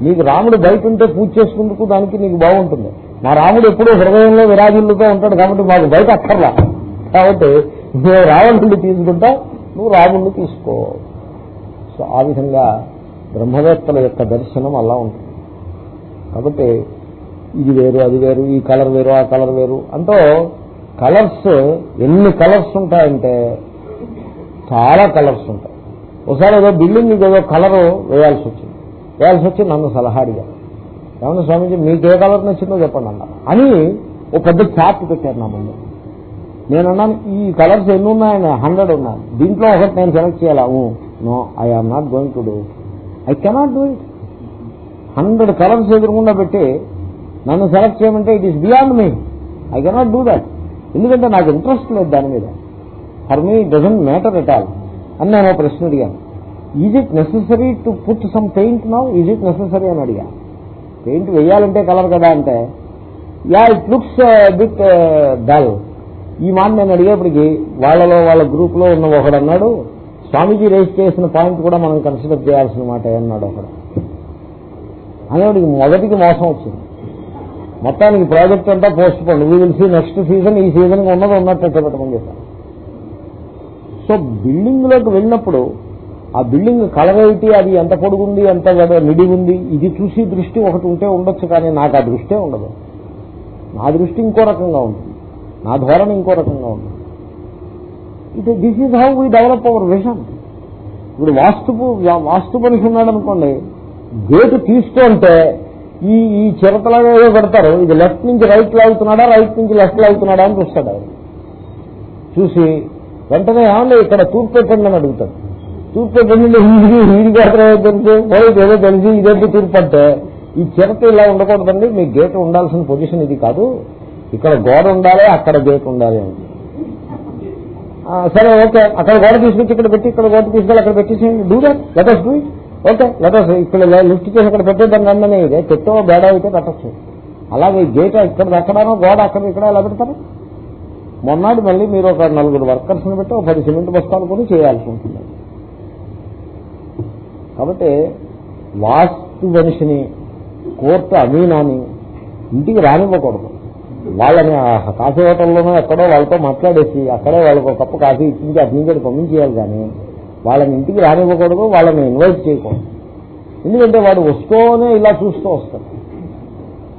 నీకు రాముడు బయట ఉంటే పూజ చేసుకుందుకు దానికి నీకు బాగుంటుంది. మా రాముడు ఎప్పుడూ హృదయంలో విరాజిల్లుతూ ఉంటాడు కాబట్టి మాకు బయట అక్కర్లా. కాబట్టి నువ్వు రావణుడిని తీసుకుంటా నువ్వు రాముడిని తీసుకో. సో ఆ విధంగా బ్రహ్మవేత్తల యొక్క దర్శనం అలా ఉంటుంది. కాబట్టి ఇది వేరు అది వేరు ఈ కలర్ వేరు ఆ కలర్ వేరు. అంటూ కలర్స్ ఎన్ని కలర్స్ ఉంటాయంటే చాలా కలర్స్ ఉంటాయి. ఒకసారి ఏదో బిల్డింగ్ ఏదో కలర్ వేయాల్సి వచ్చింది. వేయాల్సి వచ్చి నన్ను సలహా అడిగారు. ఏమన్నా స్వామీజీ మీకు ఏ కలర్ నచ్చిందో చెప్పండి అన్న అని ఒక పెద్ద చార్ట్ పెట్టారు నా ముందు. నేను అన్నాను ఈ కలర్స్ ఎన్ని ఉన్నాయని హండ్రెడ్ ఉన్నాయి దీంట్లో ఒకటి నేను సెలెక్ట్ చేయాలా? No I am not going to do I cannot do it. Hundred colours ఎదురుకుండా పెట్టి నన్ను సెలెక్ట్ చేయమంటే it is beyond me. I cannot do that. ఎందుకంటే నాకు ఇంట్రెస్ట్ లేదు దాని మీద. For me doesn't matter at all. అని నేను ప్రశ్న అడిగాను. Is it necessary to put some paint now is it necessary అని అడిగా. పెయింట్ వేయాలంటే కలర్ కదా అంటే yeah it looks bit dull ఈ మాట నేను అడిగేప్పటికి వాళ్ళలో వాళ్ళ గ్రూప్లో ఉన్న ఒకడు అన్నాడు స్వామీజీ రేస్ చేసిన పాయింట్ కూడా మనం కన్సిడర్ చేయాల్సిన మాట అన్నాడు ఒకడు. అనేవాడికి మొదటికి మోసం వచ్చింది. మొత్తానికి ప్రాజెక్ట్ అంతా postpone we will see next season ఈ సీజన్ ఉన్నది ఉన్నట్టు పెట్టమని చెప్పాను సో బిల్డింగ్లోకి వెళ్ళినప్పుడు ఆ బిల్డింగ్ కలర్ అది ఎంత పొడుగుంది? ఎంత నిడి ఉంది ఇది చూసి దృష్టి ఒకటి ఉంటే ఉండొచ్చు కానీ నాకు ఆ దృష్టే ఉండదు. నా దృష్టి ఇంకో రకంగా ఉంటుంది. నా ధోరణి ఇంకో రకంగా ఉంటుంది. ఇది this is how we develop our vision ఇప్పుడు వాస్తు వాస్తు మనిషి ఉన్నాడు అనుకోండి. గేటు తీసుకుంటే ఈ ఈ చిరతలాగా ఏదో పెడతారు. ఇది లెఫ్ట్ నుంచి రైట్ లాగుతున్నాడా రైట్ నుంచి లెఫ్ట్ లాగుతున్నాడా అని చూస్తాడు ఆయన. చూసి వెంటనే ఏమన్నా ఇక్కడ తూర్పు పెట్టండి అని అడుగుతాడు. తూర్పు పెట్టండి వీడికి వీడికి తెలుసు పోయి ఏదో తెలిసి ఇదేంటి తూర్పు అంటే ఈ చిరత ఇలా ఉండకూడదండి మీ గేట్ ఉండాల్సిన పొజిషన్ ఇది కాదు. ఇక్కడ గోడ ఉండాలి అక్కడ గేట్ ఉండాలి అని. సరే ఓకే. అక్కడ గోడ తీసుకొచ్చి ఇక్కడ పెట్టి ఇక్కడ గోడ తీసుకెళ్ళి అక్కడ పెట్టేసేయండి. Do that letters do okay letters ఇక్కడ లిఫ్ట్ చేసి అక్కడ పెట్టేద్దాం నన్ననే. ఇదే పెట్టో బేడ అయితే పెట్టచ్చు. అలాగే గేట్ ఇక్కడ ఎక్కడానో గోడ అక్కడ ఇక్కడ ఎలా పెడతారు? మొన్నటి మళ్ళీ మీరు ఒక నలుగురు వర్కర్స్ని పెట్టి ఒక పది సిమెంట్ బస్తాలు కొని చేయాల్సి ఉంటుంది. కాబట్టి వాస్తు మనిషిని కోర్టు అమీనాని ఇంటికి రానివ్వకూడదు. వాళ్ళని కాఫీ హోటల్లోనో ఎక్కడో వాళ్ళతో మాట్లాడేసి అక్కడే వాళ్ళకి ఒక కప్పు కాఫీ ఇచ్చింది అటు నుంచి పంపించేయాలి కానీ వాళ్ళని ఇంటికి రానివ్వకూడదు వాళ్ళని ఇన్వైట్ చేయకూడదు. ఎందుకంటే వాడు వస్తూనే ఇలా చూస్తూ వస్తాడు.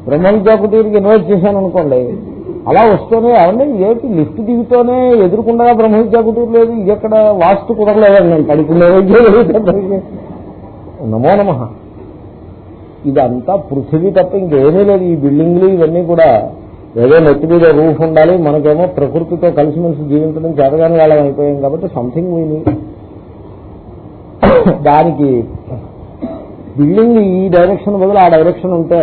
బ్రహ్మవిద్యాపతికి ఇన్వైట్ చేశాను అనుకోండి అలా వస్తూనే అవన్నీ ఏంటి లిఫ్ట్ దిగుతూనే ఎదురుకుండా బ్రహ్మవిద్యాపతి లేదు ఇది ఎక్కడ వాస్తు కుదరలేదండి. నేను కడుపులో నమో నమ. ఇదంతా పృథివీ తప్ప ఇంకేమీ లేదు. ఈ బిల్డింగ్లు ఇవన్నీ కూడా ఏదో నెత్తి మీద రూఫ్ ఉండాలి. మనకేమో ప్రకృతితో కలిసిమెలిసి జీవించడం చేతగాని వాళ్ళం అయిపోయాం కాబట్టి సంథింగ్ వీని దానికి బిల్డింగ్ ఈ డైరెక్షన్ బదులు ఆ డైరెక్షన్ ఉంటే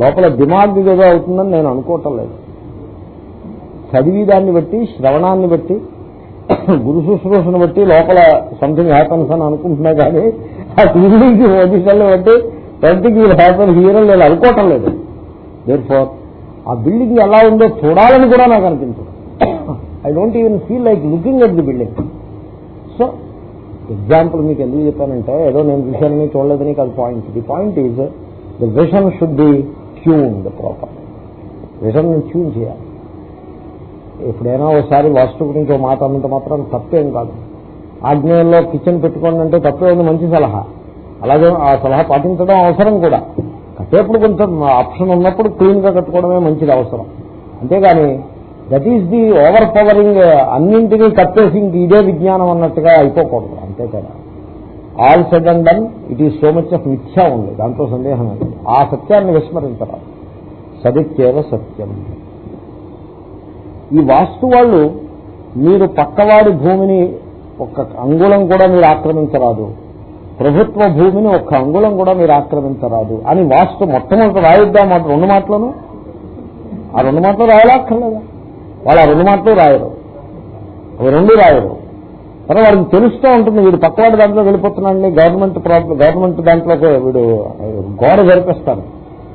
లోపల దిమాగ్ ఏదో అవుతుందని నేను అనుకోవటం లేదు. చదివి దాన్ని బట్టి శ్రవణాన్ని బట్టి గురు శుశ్రూషను బట్టి లోపల సంథింగ్ హ్యాపన్స్ అని అనుకుంటున్నా కానీ ఆ బిల్డింగ్ పొజిషన్లో బట్టి సంథింగ్ వీల్ హ్యాపన్ హీరో నేను అనుకోవటం లేదు. దేర్ ఆ బిల్డింగ్ ఎలా ఉందో చూడాలని కూడా నాకు అనిపించదు. I don't even feel like looking at the building so example మీకు ఎందుకు చెప్పానంటే ఏదో నేను చూశానని చూడలేదని కాదు point the point is the vision should be tune the proper vision tune చేయాలి. ఎప్పుడైనా ఒకసారి వాస్తు గురించి ఒక మాట అన్నంత మాత్రం తప్పేం కాదు. ఆగ్నేయంలో కిచెన్ పెట్టుకోండి అంటే తప్పే ఉంది మంచి సలహా. అలాగే ఆ సలహా పాటించడం అవసరం కూడా. కట్టేప్పుడు కొంచెం ఆప్షన్ ఉన్నప్పుడు క్లీన్గా కట్టుకోవడమే మంచిది అవసరం. అంతేగాని that is the overpowering అన్నింటినీ కట్టేసి ఇదే విజ్ఞానం అన్నట్టుగా అయిపోకూడదు అంతే కదా. All said and done it is so much of మిథ్యా ఉంది దాంట్లో సందేహం ఆ సత్యాన్ని విస్మరించరా సదిత్యేవ సత్యం. ఈ వాస్తు వాళ్ళు మీరు పక్కవాడి భూమిని ఒక్క అంగుళం కూడా మీరు ఆక్రమించరాదు. ప్రభుత్వ భూమిని ఒక్క అంగుళం కూడా మీరు ఆక్రమించరాదు. అని వాస్తు మొట్టమొదటి రాయిద్దాం మాట రెండు మాటలను? ఆ రెండు మాటలు రాయలాక్కర్లేదా? వాళ్ళు ఆ రెండు మాటలు రాయరు. అవి రెండు రాయరు. సరే వాడికి తెలుస్తూ ఉంటుంది వీడు పక్కవాడి దాంట్లో వెళ్ళిపోతున్నాడని గవర్నమెంట్ గవర్నమెంట్ దాంట్లోకి వీడు గోడ జరిపిస్తారు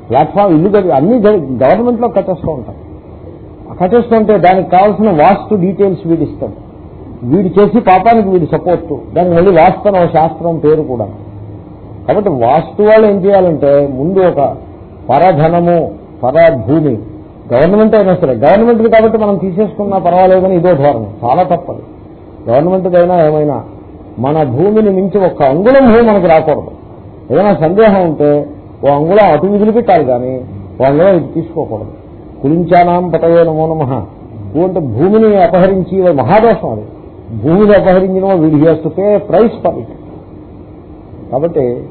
ప్లాట్ఫామ్ ఇల్లు అన్ని గవర్నమెంట్లో కట్టేస్తూ ఉంటారు. కట్టేస్తుంటే దానికి కావాల్సిన వాస్తు డీటెయిల్స్ వీడు ఇస్తాడు వీడు చేసి పాపానికి వీడి సపోర్ట్ దానికి మళ్ళీ వాస్తవం శాస్త్రం పేరు కూడా. కాబట్టి వాస్తు వాళ్ళు ఏం చేయాలంటే ముందు ఒక పరధనము పరభూమి గవర్నమెంట్ అయినా సరే గవర్నమెంట్ కాబట్టి మనం తీసేసుకున్నా పర్వాలేదని ఇదో ధోరణి. చాలా తప్పదు. గవర్నమెంట్ అయినా ఏమైనా మన భూమిని మించి ఒక్క అంగుళం భూమి మనకు రాకూడదు. ఏదైనా సందేహం ఉంటే ఓ అంగుళం అటు విదిలిపెట్టాలి కానీ ఓ అంగుళం ఇది తీసుకోకూడదు. కులించానాం పతయే నమో నమ. అంటే భూమిని అపహరించి మహాదోషం అది. భూమిని అపహరించిన వీడి he's to pay price for it కాబట్టి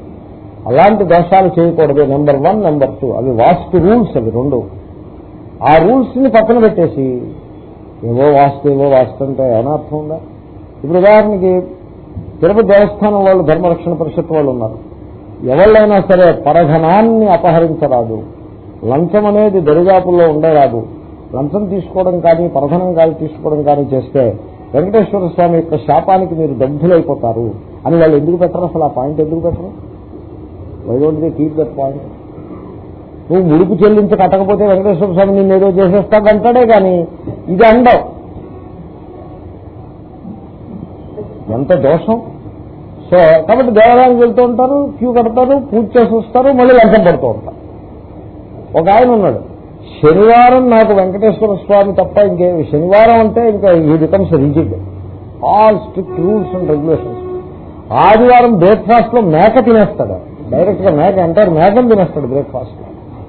అలాంటి దోషాలు చేయకూడదు. నెంబర్ వన్ నెంబర్ టూ అవి వాస్తు రూల్స్ అవి రెండు. ఆ రూల్స్ని పక్కన పెట్టేసి ఏవో వాస్తు ఏవో వాస్తు అంటే ఏమైనా అర్థం ఉందా? ఇప్పుడు ఉదాహరణకి తిరుపతి దేవస్థానం వాళ్ళు ధర్మరక్షణ పరిషత్ వాళ్ళు ఉన్నారు. ఎవళ్ళైనా సరే పరధనాన్ని అపహరించరాదు. లంచం అనేది దరిదాపుల్లో ఉండరాదు. లంచం తీసుకోవడం కానీ పరధనం కానీ తీసుకోవడం కానీ చేస్తే వెంకటేశ్వర స్వామి యొక్క శాపానికి మీరు దగ్ధులైపోతారు అని వాళ్ళు ఎందుకు పెట్టరు అసలు? ఆ పాయింట్ ఎందుకు పెట్టరు? వైదోంటి కీప్ దట్ పాయింట్ నువ్వు ముడుపు చెల్లించి కట్టకపోతే వెంకటేశ్వర స్వామి నిన్ను ఏదో చేసేస్తాడంటాడే కానీ ఇది అండవు ఎంత దోషం? సో కాబట్టి దేవాలయానికి వెళ్తూ ఉంటారు క్యూ కడతారు పూజ చేసి వస్తారు మళ్ళీ లంచం పడుతూ ఉంటారు. ఒక ఆయన ఉన్నాడు. శనివారం నాకు వెంకటేశ్వర స్వామి తప్ప ఇంకే శనివారం అంటే ఇంకా ఈ becomes rigid all strict rules and regulations ఆదివారం బ్రేక్ఫాస్ట్లో మేక తినేస్తాడు. డైరెక్ట్గా మేక ఎంటైర్ మేకను తినేస్తాడు బ్రేక్ఫాస్ట్లో.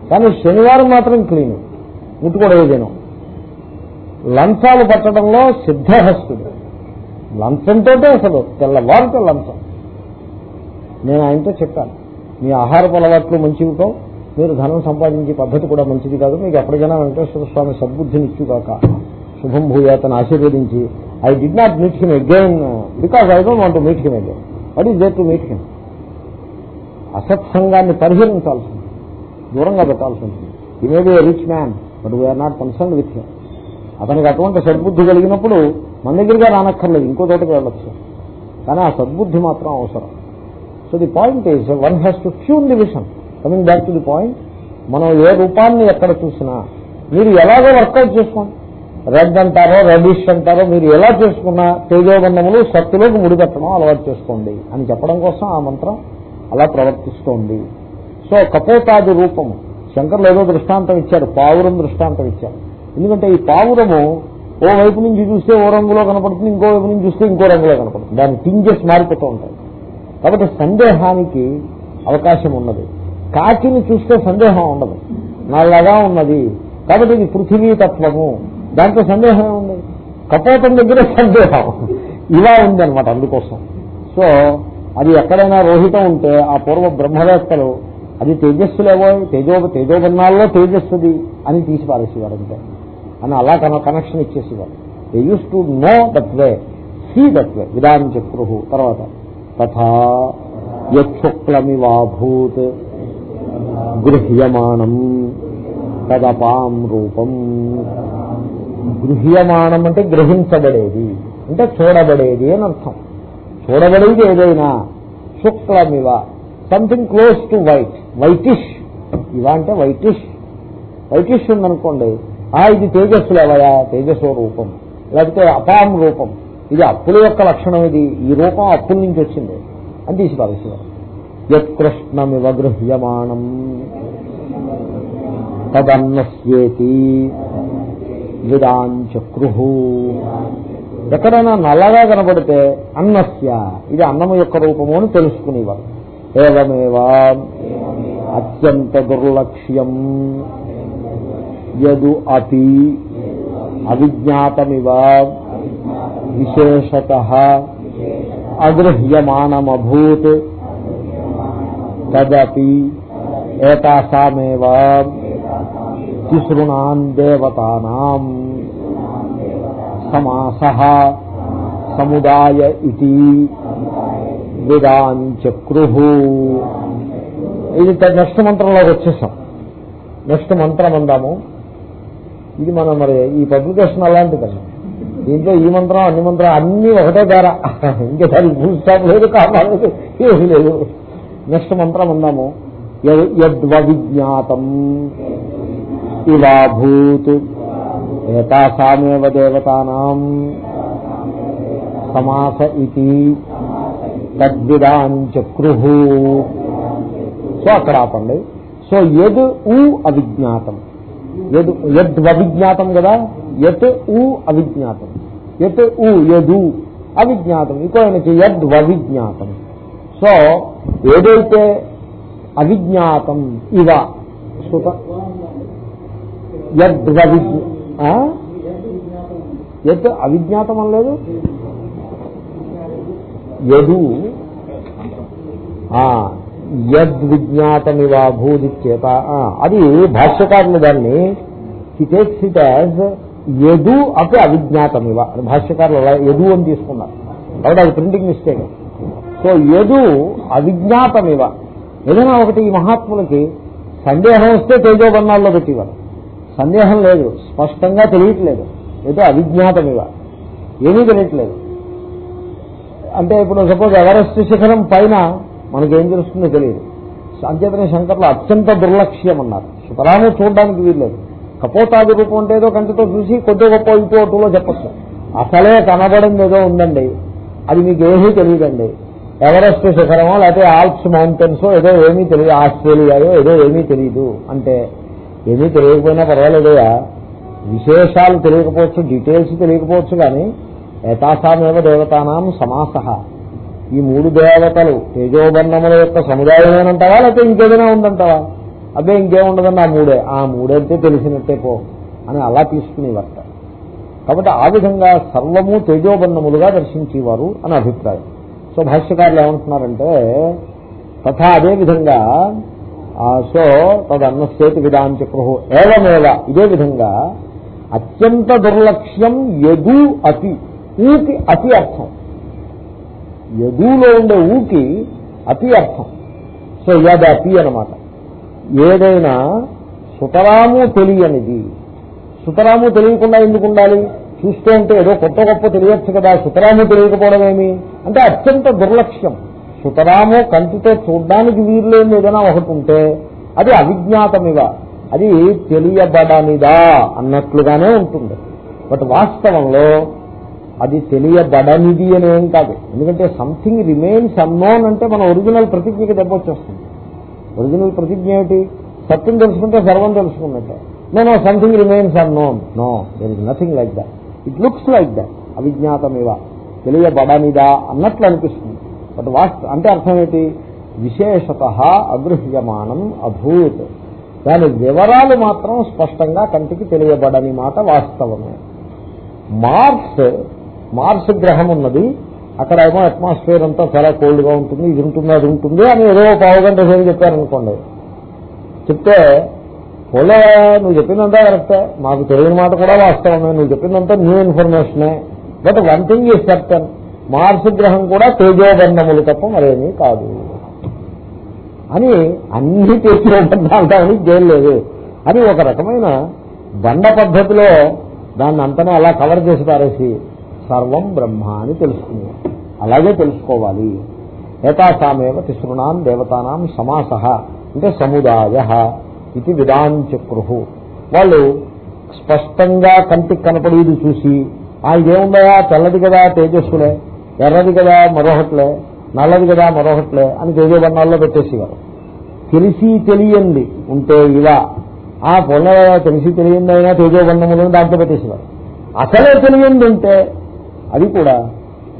కానీ శనివారం మాత్రం క్లీన్ ఇది కూడా ఏదైనా లంచాలు పట్టడంలో సిద్ధహస్తుడు. లంచంతో అసలు తెల్లవారితో లంచం. నేను ఆయనతో చెప్పాను. మీ ఆహారపు అలవాట్లు మంచివి కావు. మీరు ధనం సంపాదించే పద్ధతి కూడా మంచిది కాదు. మీకు ఎప్పటికైనా వెంకటేశ్వర స్వామి సద్బుద్ధిని ఇచ్చుగాక శుభం భూయాతను ఆశీర్వదించి I did not meet him again because I don't want meet him again what is there to meet him అసత్సంగాన్ని పరిహరించాల్సి ఉంటుంది దూరంగా పెట్టాల్సి ఉంటుంది ఈ may be rich man but we are not concern with him అతనికి అటువంటి సద్బుద్ధి కలిగినప్పుడు మన దగ్గరగా రానక్కర్లేదు. ఇంకో చోటకి వెళ్ళొచ్చు. కానీ ఆ సద్బుద్ధి మాత్రం అవసరం. So the point is one has to tune the vision coming back to the point మనం ఏ రూపాన్ని ఎక్కడ చూసినా మీరు ఎలాగో వర్కౌట్ చేసుకోండి రెడ్ అంటారో రెడిష్ అంటారో మీరు ఎలా చేసుకున్నా తేజోబంధములు సత్తులోకి ముడిపెట్టడం అలవాటు చేసుకోండి అని చెప్పడం కోసం ఆ మంత్రం అలా ప్రవర్తిస్తోంది. సో కపోతాది రూపము శంకర్లు ఏదో దృష్టాంతం ఇచ్చారు పావురం దృష్టాంతం ఇచ్చారు. ఎందుకంటే ఈ పావురము ఓ వైపు నుంచి చూస్తే ఓ రంగులో కనపడుతుంది ఇంకో వైపు నుంచి చూస్తే ఇంకో రంగులో కనపడుతుంది. దాని టింజెస్ మారిపోతూ ఉంటాయి. కాబట్టి సందేహానికి అవకాశం ఉన్నది. కాకిని చూస్తే సందేహం ఉండదు. నల్లగా ఉన్నది. కాబట్టి ఇది పృథివీ తత్వము. దాంట్లో సందేహం ఉంది కపోతం దగ్గర సందేహం. ఇలా ఉందన్నమాట అందుకోసం. సో అది ఎక్కడైనా రోహితం ఉంటే ఆ పూర్వ బ్రహ్మవేత్తలు అది తేజస్సులేవో తేజో తేజోబన్నాల్లో తేజస్సుది అని తీసి పారేసేవారు అంతే. అని అలా తన connection ఇచ్చేసేవారు. They use to know that way see that way విధానం చక్రు తర్వాత తథా యక్షుక్లమివాభూత్. గృహ్యమాణం తదపాం రూపం. గృహ్యమాణం అంటే గ్రహించబడేది అంటే చూడబడేది అని అర్థం. చూడబడేది ఏదైనా శుక్లమివ something close to white whitish ఇవ అంటే వైటిష్ వైటిష్ ఉందనుకోండి ఆ ఇది తేజస్సు లేవయా తేజస్సు రూపం. లేకపోతే అపాం రూపం. ఇది అప్పుల యొక్క లక్షణం ఇది. ఈ రూపం అప్పుల నుంచి వచ్చింది. అని తీసి పారేసేవారు. యత్కృష్ణమివ గృహ్యమాణం తదన్నస్యేతి విదాంచక్రు ఎక్కడైనా నల్లగా కనబడితే అన్నస్య ఇది అన్నము యొక్క రూపము అని తెలుసుకునేవారు. ఏవమేవా? అత్యంత దుర్లక్ష్యం. యదు అతి అవిజ్ఞాతమివ. విశేషత అగృహ్యమానమభూత్. తదపి ఏతాసామేవ తిసృణాన్ దేవతానాం సమాస సముదాయ ఇది విదాంచక్రు ఇది నెక్స్ట్ మంత్రంలోకి వచ్చేసాం. నెక్స్ట్ మంత్రం అందాము. ఇది మనం మరి ఈ పబ్లికేషన్ అలాంటిదండి దీంట్లో ఈ మంత్రం అన్ని మంత్రం అన్ని ఒకటే ధర. ఇంకా దానికి ఫుల్ స్టాప్ లేదు కారణాలు ఏమీ లేదు. నెక్స్ట్ మంత్రం అందాము యద్విజ్ఞాతం ఇవాభూత్ ఏతాసామేవ దేవతానాం. సమాస ఇది తద్విదాంచక్రు సో అక్కడ ఆపండి. సో యద్ ఊ అవిజ్ఞాతం. యద్ యద్వవిజ్ఞాతం కదా? యత్ ఊ అవిజ్ఞాతం. యత్ ఊ యదు అవిజ్ఞాతం. ఇంకో ఆయనకి యద్వవిజ్ఞాతం. సో ఏదైతే అవిజ్ఞాతం ఇవ సుత యద్వవిజ్ఞ యత్ అవిజ్ఞాతం అనలేదు? యదు యద్విజ్ఞాతమివా చేత అది భాష్యకారులు దాన్ని హి టేక్స్ ఇట్ యాజ్ యదు అపి అవిజ్ఞాతమివ భాష్యకారులు అలా యదు అని తీసుకున్నారు. కాబట్టి అది ప్రింటింగ్ మిస్టేక్ సో యదు అవిజ్ఞాతమివ. ఏదైనా ఒకటి ఈ మహాత్ములకి సందేహం వస్తే తేజోబన్నాల్లో పెట్టేవారు సందేహం లేదు స్పష్టంగా తెలియట్లేదు. ఏదో అవిజ్ఞాతమివ. ఏమీ తెలియట్లేదు. అంటే ఇప్పుడు సపోజ్ ఎవరెస్ట్ శిఖరం పైన మనకేం తెలుస్తుందో తెలియదు. అంచేతనే శంకర్లు అత్యంత దుర్లక్ష్యం అన్నారు సుతరాము చూడడానికి వీల్లేదు. కపోతాది రూపం అంటే ఏదో కంటితో చూసి కొద్ది గొప్ప ఇటు అటులో చెప్పచ్చు. అసలే కనబడింది ఏదో ఉందండి. అది మీకు ఏమీ తెలియదండి. ఎవరెస్ట్ శిఖరమో లేకపోతే ఆల్ప్స్ మౌంటైన్స్ ఏదో ఏమీ తెలియదు ఆస్ట్రేలియాయో ఏదో ఏమీ తెలియదు. అంటే ఏమీ తెలియకపోయినా పర్వాలేదయా విశేషాలు తెలియకపోవచ్చు డీటెయిల్స్ తెలియకపోవచ్చు కానీ ఏతాసామేవ దేవతానాం సమాస. ఈ మూడు దేవతలు తేజోబర్ణముల యొక్క సముదాయమేనంటావా లేకపోతే ఇంకేదైనా ఉందంటావా? అదే ఇంకేముండదండి ఆ మూడే. ఆ మూడైతే తెలిసినట్టే పో అని అలా తీసుకునేవారట కాబట్టి ఆ విధంగా సర్వము తేజోబన్నములుగా దర్శించేవారు అని అభిప్రాయం. సో భాష్యకారులు ఏమంటున్నారంటే తథా అదే విధంగా సో తదన్నస్యేతి విధాంచక్రు ఏవమేవ ఇదే విధంగా అత్యంత దుర్లక్ష్యం ఎగు అతి ఊకి అతి అర్థం. ఎగులో ఉండే ఊకి అతి అర్థం. సో యద్ అతి అనమాట ఏదైనా సుతరాము తెలియనిది. సుతరాము తెలియకుండా ఎందుకు ఉండాలి? చూస్తూ ఉంటే ఏదో కొత్త గొప్ప తెలియచ్చు కదా సుతరాము తెలియకపోవడం ఏమి అంటే అత్యంత దుర్లక్ష్యం. సుతరాము కంటితో చూడడానికి వీరులేని ఏదైనా ఒకటి ఉంటే అది అవిజ్ఞాతమివ. అది తెలియబడనిదా అన్నట్లుగానే ఉంటుంది. బట్ వాస్తవంలో అది తెలియబడనిది అని ఏం కాదు. ఎందుకంటే సంథింగ్ రిమైన్స్ అన్నోన్ అంటే మన ఒరిజినల్ ప్రతిజ్ఞకి దెబ్బొచ్చేస్తుంది ఒరిజినల్ ప్రతిజ్ఞ ఏమిటి? సత్యం తెలుసుకుంటే సర్వం తెలుసుకున్నట్టే. No something remains unknown. No there is nothing like that it looks like that అవిజ్ఞాతమివ. తెలియబడనిదా అన్నట్లు అనిపిస్తుంది బట్ వాస్తు అంటే అర్థం ఏంటి విశేషత అగృహ్యమానం అభూత్. దాని వివరాలు మాత్రం స్పష్టంగా కంటికి తెలియబడని మాట వాస్తవమే. మార్స్ మార్స్ గ్రహం ఉన్నది. అక్కడ ఏమో అట్మాస్ఫియర్ అంతా చాలా కోల్డ్గా ఉంటుంది ఇది ఉంటుంది అది ఉంటుంది అని ఏదో పావుగంట సేపు చెప్పారనుకోండి. చెప్తే పోలే నువ్వు చెప్పిందంతా కరెక్టే. మాకు తెలియని మాట కూడా వాస్తవమే. నువ్వు చెప్పిందంతా new ఇన్ఫర్మేషనే. But one thing is certain. Mars గ్రహం కూడా తేజోబంధములు తప్ప మరేమీ కాదు. అని అన్ని తేజోబంధాలని జైలు లేదు అని ఒక రకమైన బండ పద్ధతిలో దాన్ని అంతనే అలా కవర్ చేసి పారేసి సర్వం బ్రహ్మ అని తెలుసుకుంది అలాగే తెలుసుకోవాలి. ఏతాసామేవ తిసృణాం దేవతానాం సమాస. అంటే సముదాయ. ఇది విదాంచక్రు వాళ్ళు స్పష్టంగా కంటికి కనపడేది చూసి ఆ ఇదేముందా తెల్లది కదా తేజస్సులే. ఎర్రది కదా మరొకట్లే. నల్లది కదా మరొకట్లే. అని తేజవర్ణాల్లో పెట్టేసేవారు. తెలిసి తెలియంది ఉంటే ఇలా. ఆ పొన్న తెలిసి తెలియంది అయినా తేజోబన్నములను దాంట్లో పెట్టేసేవారు. అసలే తెలియంది ఉంటే అది కూడా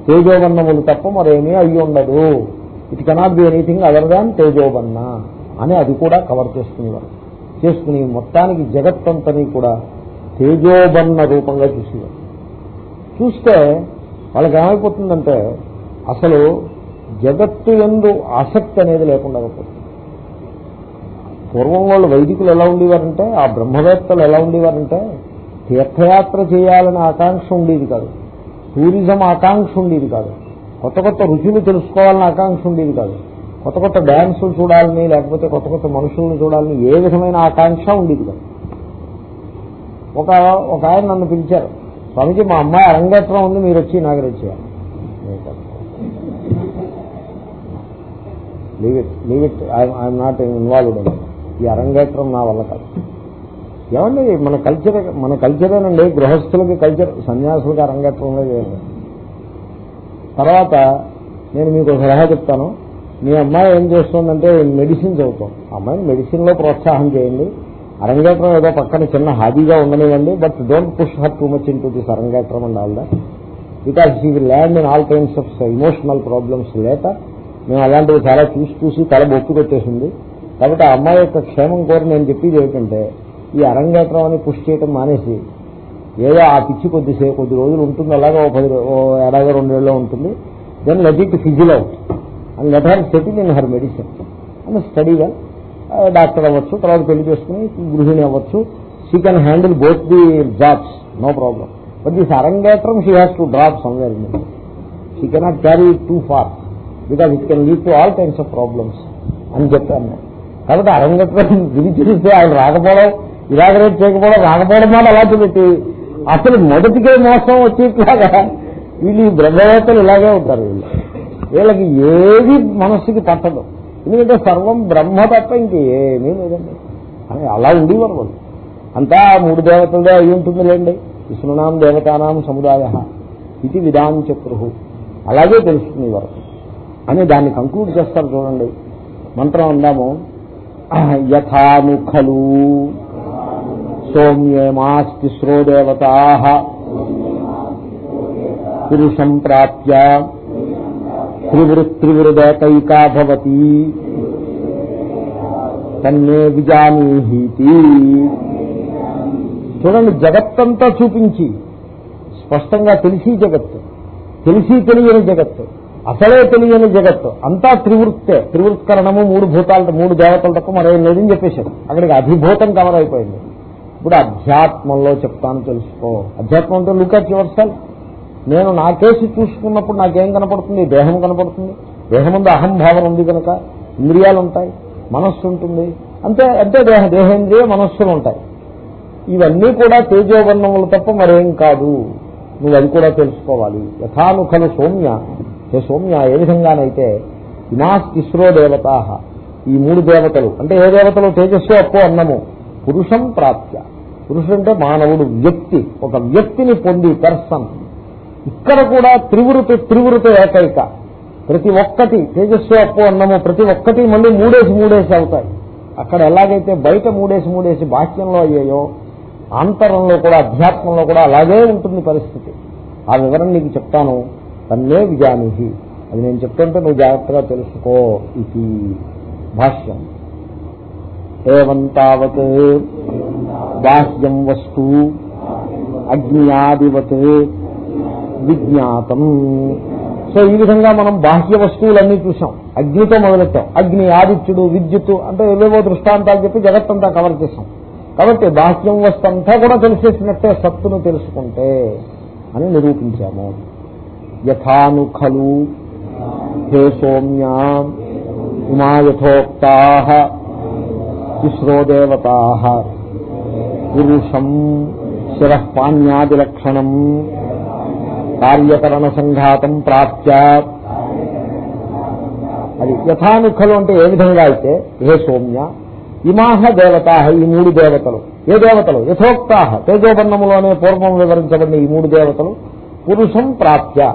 తేజోవర్ణములు తప్ప మరేమీ అయ్యి ఉండదు. It cannot be anything other than తేజోబన్న అని అది కూడా కవర్ చేసుకునేవారు. చేసుకుని మొత్తానికి జగత్తంతని కూడా తేజోబన్న రూపంగా చూసేవారు చూస్తే వాళ్ళకి ఏమైపోతుందంటే అసలు జగత్తు ఎందు ఆసక్తి అనేది లేకుండా పోతుంది పూర్వం వాళ్ళు వైదికులు ఎలా ఉండేవారంటే ఆ బ్రహ్మవేత్తలు ఎలా ఉండేవారంటే తీర్థయాత్ర చేయాలని ఆకాంక్ష ఉండేది కాదు. టూరిజం ఆకాంక్ష ఉండేది కాదు. కొత్త కొత్త రుచులు తెలుసుకోవాలని ఆకాంక్ష ఉండేది కాదు. కొత్త కొత్త డ్యాన్సులు చూడాలని లేకపోతే కొత్త కొత్త మనుషులను చూడాలని ఏ విధమైన ఆకాంక్ష ఉండేది కదా. ఒక ఒక ఆయన నన్ను పిలిచారు స్వామికి మా అమ్మాయి అరంగేట్రం ఉంది మీరు వచ్చి ఇనాగరేట్ చేయాలి. Leave it leave it I'm not involved ఈ అరంగేట్రం నా వల్ల కాదు. ఏమండి మన కల్చర్ మన కల్చరేనండి గృహస్థులకి కల్చర్ సన్యాసులకి అరంగేట్రంలో చేయండి తర్వాత నేను మీకు ఒక సలహా చెప్తాను. మీ అమ్మాయి ఏం చేస్తుందంటే మెడిసిన్ చదువుతాం. అమ్మాయిని మెడిసిన్లో ప్రోత్సాహం చేయండి. అరంగేట్రం ఏదో పక్కన చిన్న హాబీగా ఉండనివ్వండి but don't push her too much into this arangetram and all that because he will land in all kinds of emotional problems లేక మేము అలాంటివి చాలా చూసి చూసి తల బొప్పు పెట్టేసింది కాబట్టి ఆ అమ్మాయి యొక్క క్షేమం కోరి నేను చెప్పేది ఏమిటంటే ఈ అరంగేట్రం అని పుష్ చేయటం మానేసి ఏదో ఆ పిచ్చి కొద్దిసేపు కొద్ది రోజులు ఉంటుంది అలాగే ఓ పది ఏడాది రెండేళ్ళలో ఉంటుంది. Then let it fizzle out and let her settle in her medicine and స్టడీగా డాక్టర్ అవ్వచ్చు తర్వాత పెళ్ళి చేసుకుని గృహిణి అవ్వచ్చు. She can handle both the jobs no problem but this arangetram she has to drop somewhere in she cannot carry too far because it can lead to all kinds of problems అని చెప్పాను కాబట్టి అరంగేట్రం విరిచిస్తే ఆయన రాకపోవడం ఇలాగరేట్ చేయకపోవడం రాకపోవడం మాట అలా పెట్టి అసలు మొదటికే మోసం వచ్చేట్లాగా వీళ్ళు ఈ బ్రహ్మవేత్తలు ఇలాగే ఉంటారు వీళ్ళు. వీళ్ళకి ఏది మనస్సుకి పట్టదు. ఎందుకంటే సర్వం బ్రహ్మ తప్ప ఇంకేమీ లేదండి. అని అలా ఉండేవారు వాళ్ళు. అంతా మూడు దేవతలదే అయి ఉంటుందిలేండి. విష్ణునాం దేవతానాం సముదాయ. ఇది విధాంచక్రు అలాగే తెలుస్తుంది వరకు. అని దాన్ని కంక్లూడ్ చేస్తారు చూడండి. మంత్రం అందాము. యథాను ఖలు. సౌమ్యేమాస్తిస్రో దేవతా. పురుషం ప్రాప్య. త్రివృత్రివృదేకైకా భవతి తన్నే విజానీహీతి చూడండి జగత్తంతా చూపించి స్పష్టంగా తెలిసి జగత్తు తెలిసి తెలియని జగత్తు అసలే తెలియని జగత్తు అంతా త్రివృత్తే త్రివృత్కరణము మూడు భూతాలు మూడు దేవతలు తప్ప మరో లేదని చెప్పేశారు. అక్కడికి అధిభూతం కవర్ అయిపోయింది. ఇప్పుడు అధ్యాత్మంలో చెప్తాను తెలుసుకో. అధ్యాత్మంతో అంటే లుక్ అట్ యువర్ సెల్ఫ్ నేను నా కేసు చూసుకున్నప్పుడు నాకేం కనపడుతుంది? దేహం కనపడుతుంది. దేహం ముందు అహంభావన ఉంది కనుక ఇంద్రియాలు ఉంటాయి మనస్సు ఉంటుంది అంతే అంటే దేహ దేహేంద్రియ మనస్సులు ఉంటాయి ఇవన్నీ కూడా తేజోవర్ణములు తప్ప మరేం కాదు. నువ్వు అది కూడా తెలుసుకోవాలి. యథానుఖలు సౌమ్య. హే సౌమ్య ఏ విధంగానైతే ఇమాస్ ఇస్రో దేవతా. ఈ మూడు దేవతలు అంటే ఏ దేవతలు? తేజస్సు అప్పో అన్నము. పురుషం ప్రాప్య. పురుషుడు అంటే మానవుడు వ్యక్తి. ఒక వ్యక్తిని పొంది పర్సన్ ఇక్కడ కూడా త్రివృత త్రివృత ఏకైక. ప్రతి ఒక్కటి తేజస్సు అప్పు అన్నము ప్రతి ఒక్కటి మళ్ళీ మూడేసి మూడేసి అవుతాయి. అక్కడ ఎలాగైతే బయట మూడేసి మూడేసి బాహ్యంలో అయ్యాయో ఆంతరంలో కూడా అధ్యాత్మంలో కూడా అలాగే ఉంటుంది పరిస్థితి. ఆ వివరణ నీకు చెప్తాను. తన్నే విజానిహి అది నేను చెప్తుంటే నువ్వు జాగ్రత్తగా తెలుసుకో ఇది భాష్యం. ఏవంతావత్ బాహ్యం వస్తు అగ్నియాదివత్ విజ్ఞాతం. సో ఈ విధంగా మనం బాహ్య వస్తువులన్నీ చూసాం అగ్నితో మొదలెట్టాం. అగ్ని ఆదిత్యుడు విద్యుత్ అంటే ఏవేవో దృష్టాంతాలు చెప్పి జగత్తంతా కవర్ చేసాం కాబట్టి బాహ్యం వస్తు కూడా తెలిసేసినట్టే సత్తును తెలుసుకుంటే అని నిరూపించాము. యథాను ఖలు హే సోమ్యా ఇమా యథోక్తా తిస్రో దేవతా పురుషం శిరపాణ్యాదిలక్షణం కార్యకరణ సంఘాతం ప్రాప్త అది యథానుఖలు అంటే ఏ విధంగా అయితే హే సౌమ్య ఇమాహ దేవతా ఈ మూడు దేవతలు. ఏ దేవతలు? యథోక్తా. తేజోబన్నములోనే పూర్వం వివరించబడిన ఈ మూడు దేవతలు. పురుషం ప్రాప్త్య.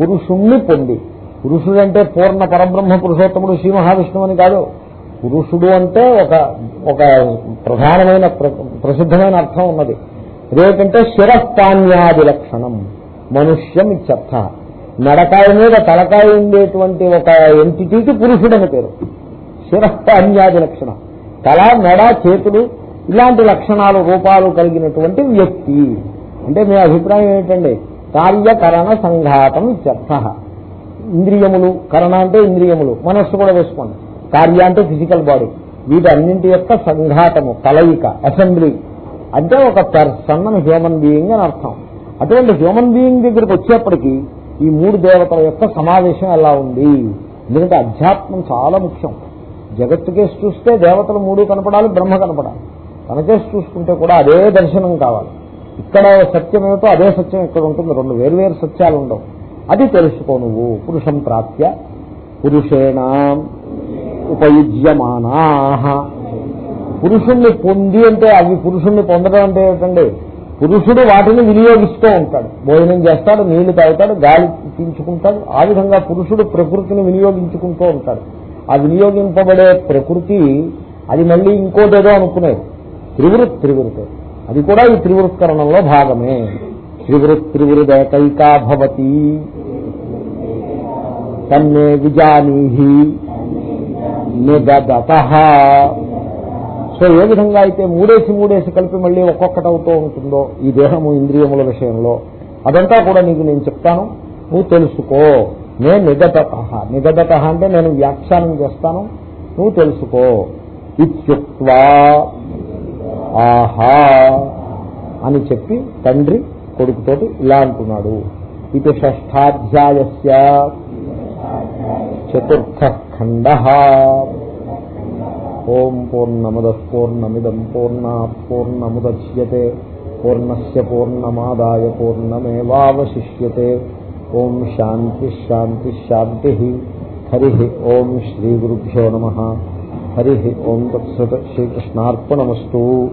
పురుషుణ్ణి పొంది. పురుషుడంటే పూర్ణ పరబ్రహ్మ పురుషోత్తముడు శ్రీ మహావిష్ణువు అని కాదు. పురుషుడు అంటే ఒక ఒక ప్రధానమైన ప్రసిద్ధమైన అర్థం ఉన్నది. అదేంటంటే శిరస్థాన్యాది లక్షణం మనుష్యం ఇచ్చర్థ నడకాయ మీద తలకాయ ఉండేటువంటి ఒక ఎంటిటీకి పురుషుడని పేరు. శిరస్థాన్యాది లక్షణం. తల మెడ చేతులు ఇలాంటి లక్షణాలు రూపాలు కలిగినటువంటి వ్యక్తి. అంటే మీ అభిప్రాయం ఏంటండి కార్యకరణ సంఘాతం ఇత్యర్థ ఇంద్రియములు కరణ అంటే ఇంద్రియములు. మనస్సు కూడా వేసుకోండి. కార్య అంటే ఫిజికల్ బాడీ. వీటన్నింటి యొక్క సంఘాతము కలయిక అసెంబ్లీ. అంటే ఒక పర్సన్ అని హ్యూమన్ బీయింగ్ అని అర్థం. అటువంటి హ్యూమన్ బీయింగ్ దగ్గరికి వచ్చేప్పటికీ ఈ మూడు దేవతల యొక్క సమావేశం ఎలా ఉంది? ఎందుకంటే అధ్యాత్మం చాలా ముఖ్యం. జగత్తు కేసు చూస్తే దేవతలు మూడు కనపడాలి బ్రహ్మ కనపడాలి. తన కేసు చూసుకుంటే కూడా అదే దర్శనం కావాలి. ఇక్కడ సత్యం ఏమిటో అదే సత్యం ఇక్కడ ఉంటుంది. రెండు వేరువేరు సత్యాలు ఉండవు. అది తెలుసుకో నువ్వు. పురుషం ప్రాప్య పురుషేణ ఉపయుజ్యమానా. పురుషుణ్ణి పొంది అంటే అవి పురుషుణ్ణి పొందడం అంటే ఏమిటండి? పురుషుడు వాటిని వినియోగిస్తూ ఉంటాడు. భోజనం చేస్తాడు నీళ్ళు తాగుతాడు గాలి పీల్చుకుంటాడు. ఆ విధంగా పురుషుడు ప్రకృతిని వినియోగించుకుంటూ ఉంటాడు. ఆ వినియోగింపబడే ప్రకృతి అది మళ్ళీ ఇంకోటేదో అనుకునేది. త్రివృత్ త్రివృత్. అది కూడా ఈ త్రివృత్కరణంలో భాగమే. త్రివృత్ త్రివృదేకైకా భవతి. తన్నే విజానీహి నిగదత. సో ఏ విధంగా అయితే మూడేసి మూడేసి కలిపి మళ్ళీ ఒక్కొక్కటి అవుతూ ఉంటుందో ఈ దేహము ఇంద్రియముల విషయంలో అదంతా కూడా నీకు నేను చెప్తాను. నువ్వు తెలుసుకో. నేను నిగదత. నిగదత అంటే నేను వ్యాఖ్యానం చేస్తాను. నువ్వు తెలుసుకో. ఇత్యుక్వా ఆహా అని చెప్పి తండ్రి కొడుకుతోటి ఇలా అంటున్నాడు. ఇది షష్టాధ్యాయస్య చతుర్థ ఖండ. ఓం పూర్ణమద పూర్ణమిదం పూర్ణా పూర్ణముద్యతే పూర్ణస్ పూర్ణమాదాయ పూర్ణమేవాశిష్యే ఓం శాంతి. హరి ఓం శ్రీ గురుభ్యో నమ. హరి ఓం తత్సత్ శ్రీకృష్ణార్పణమస్తు.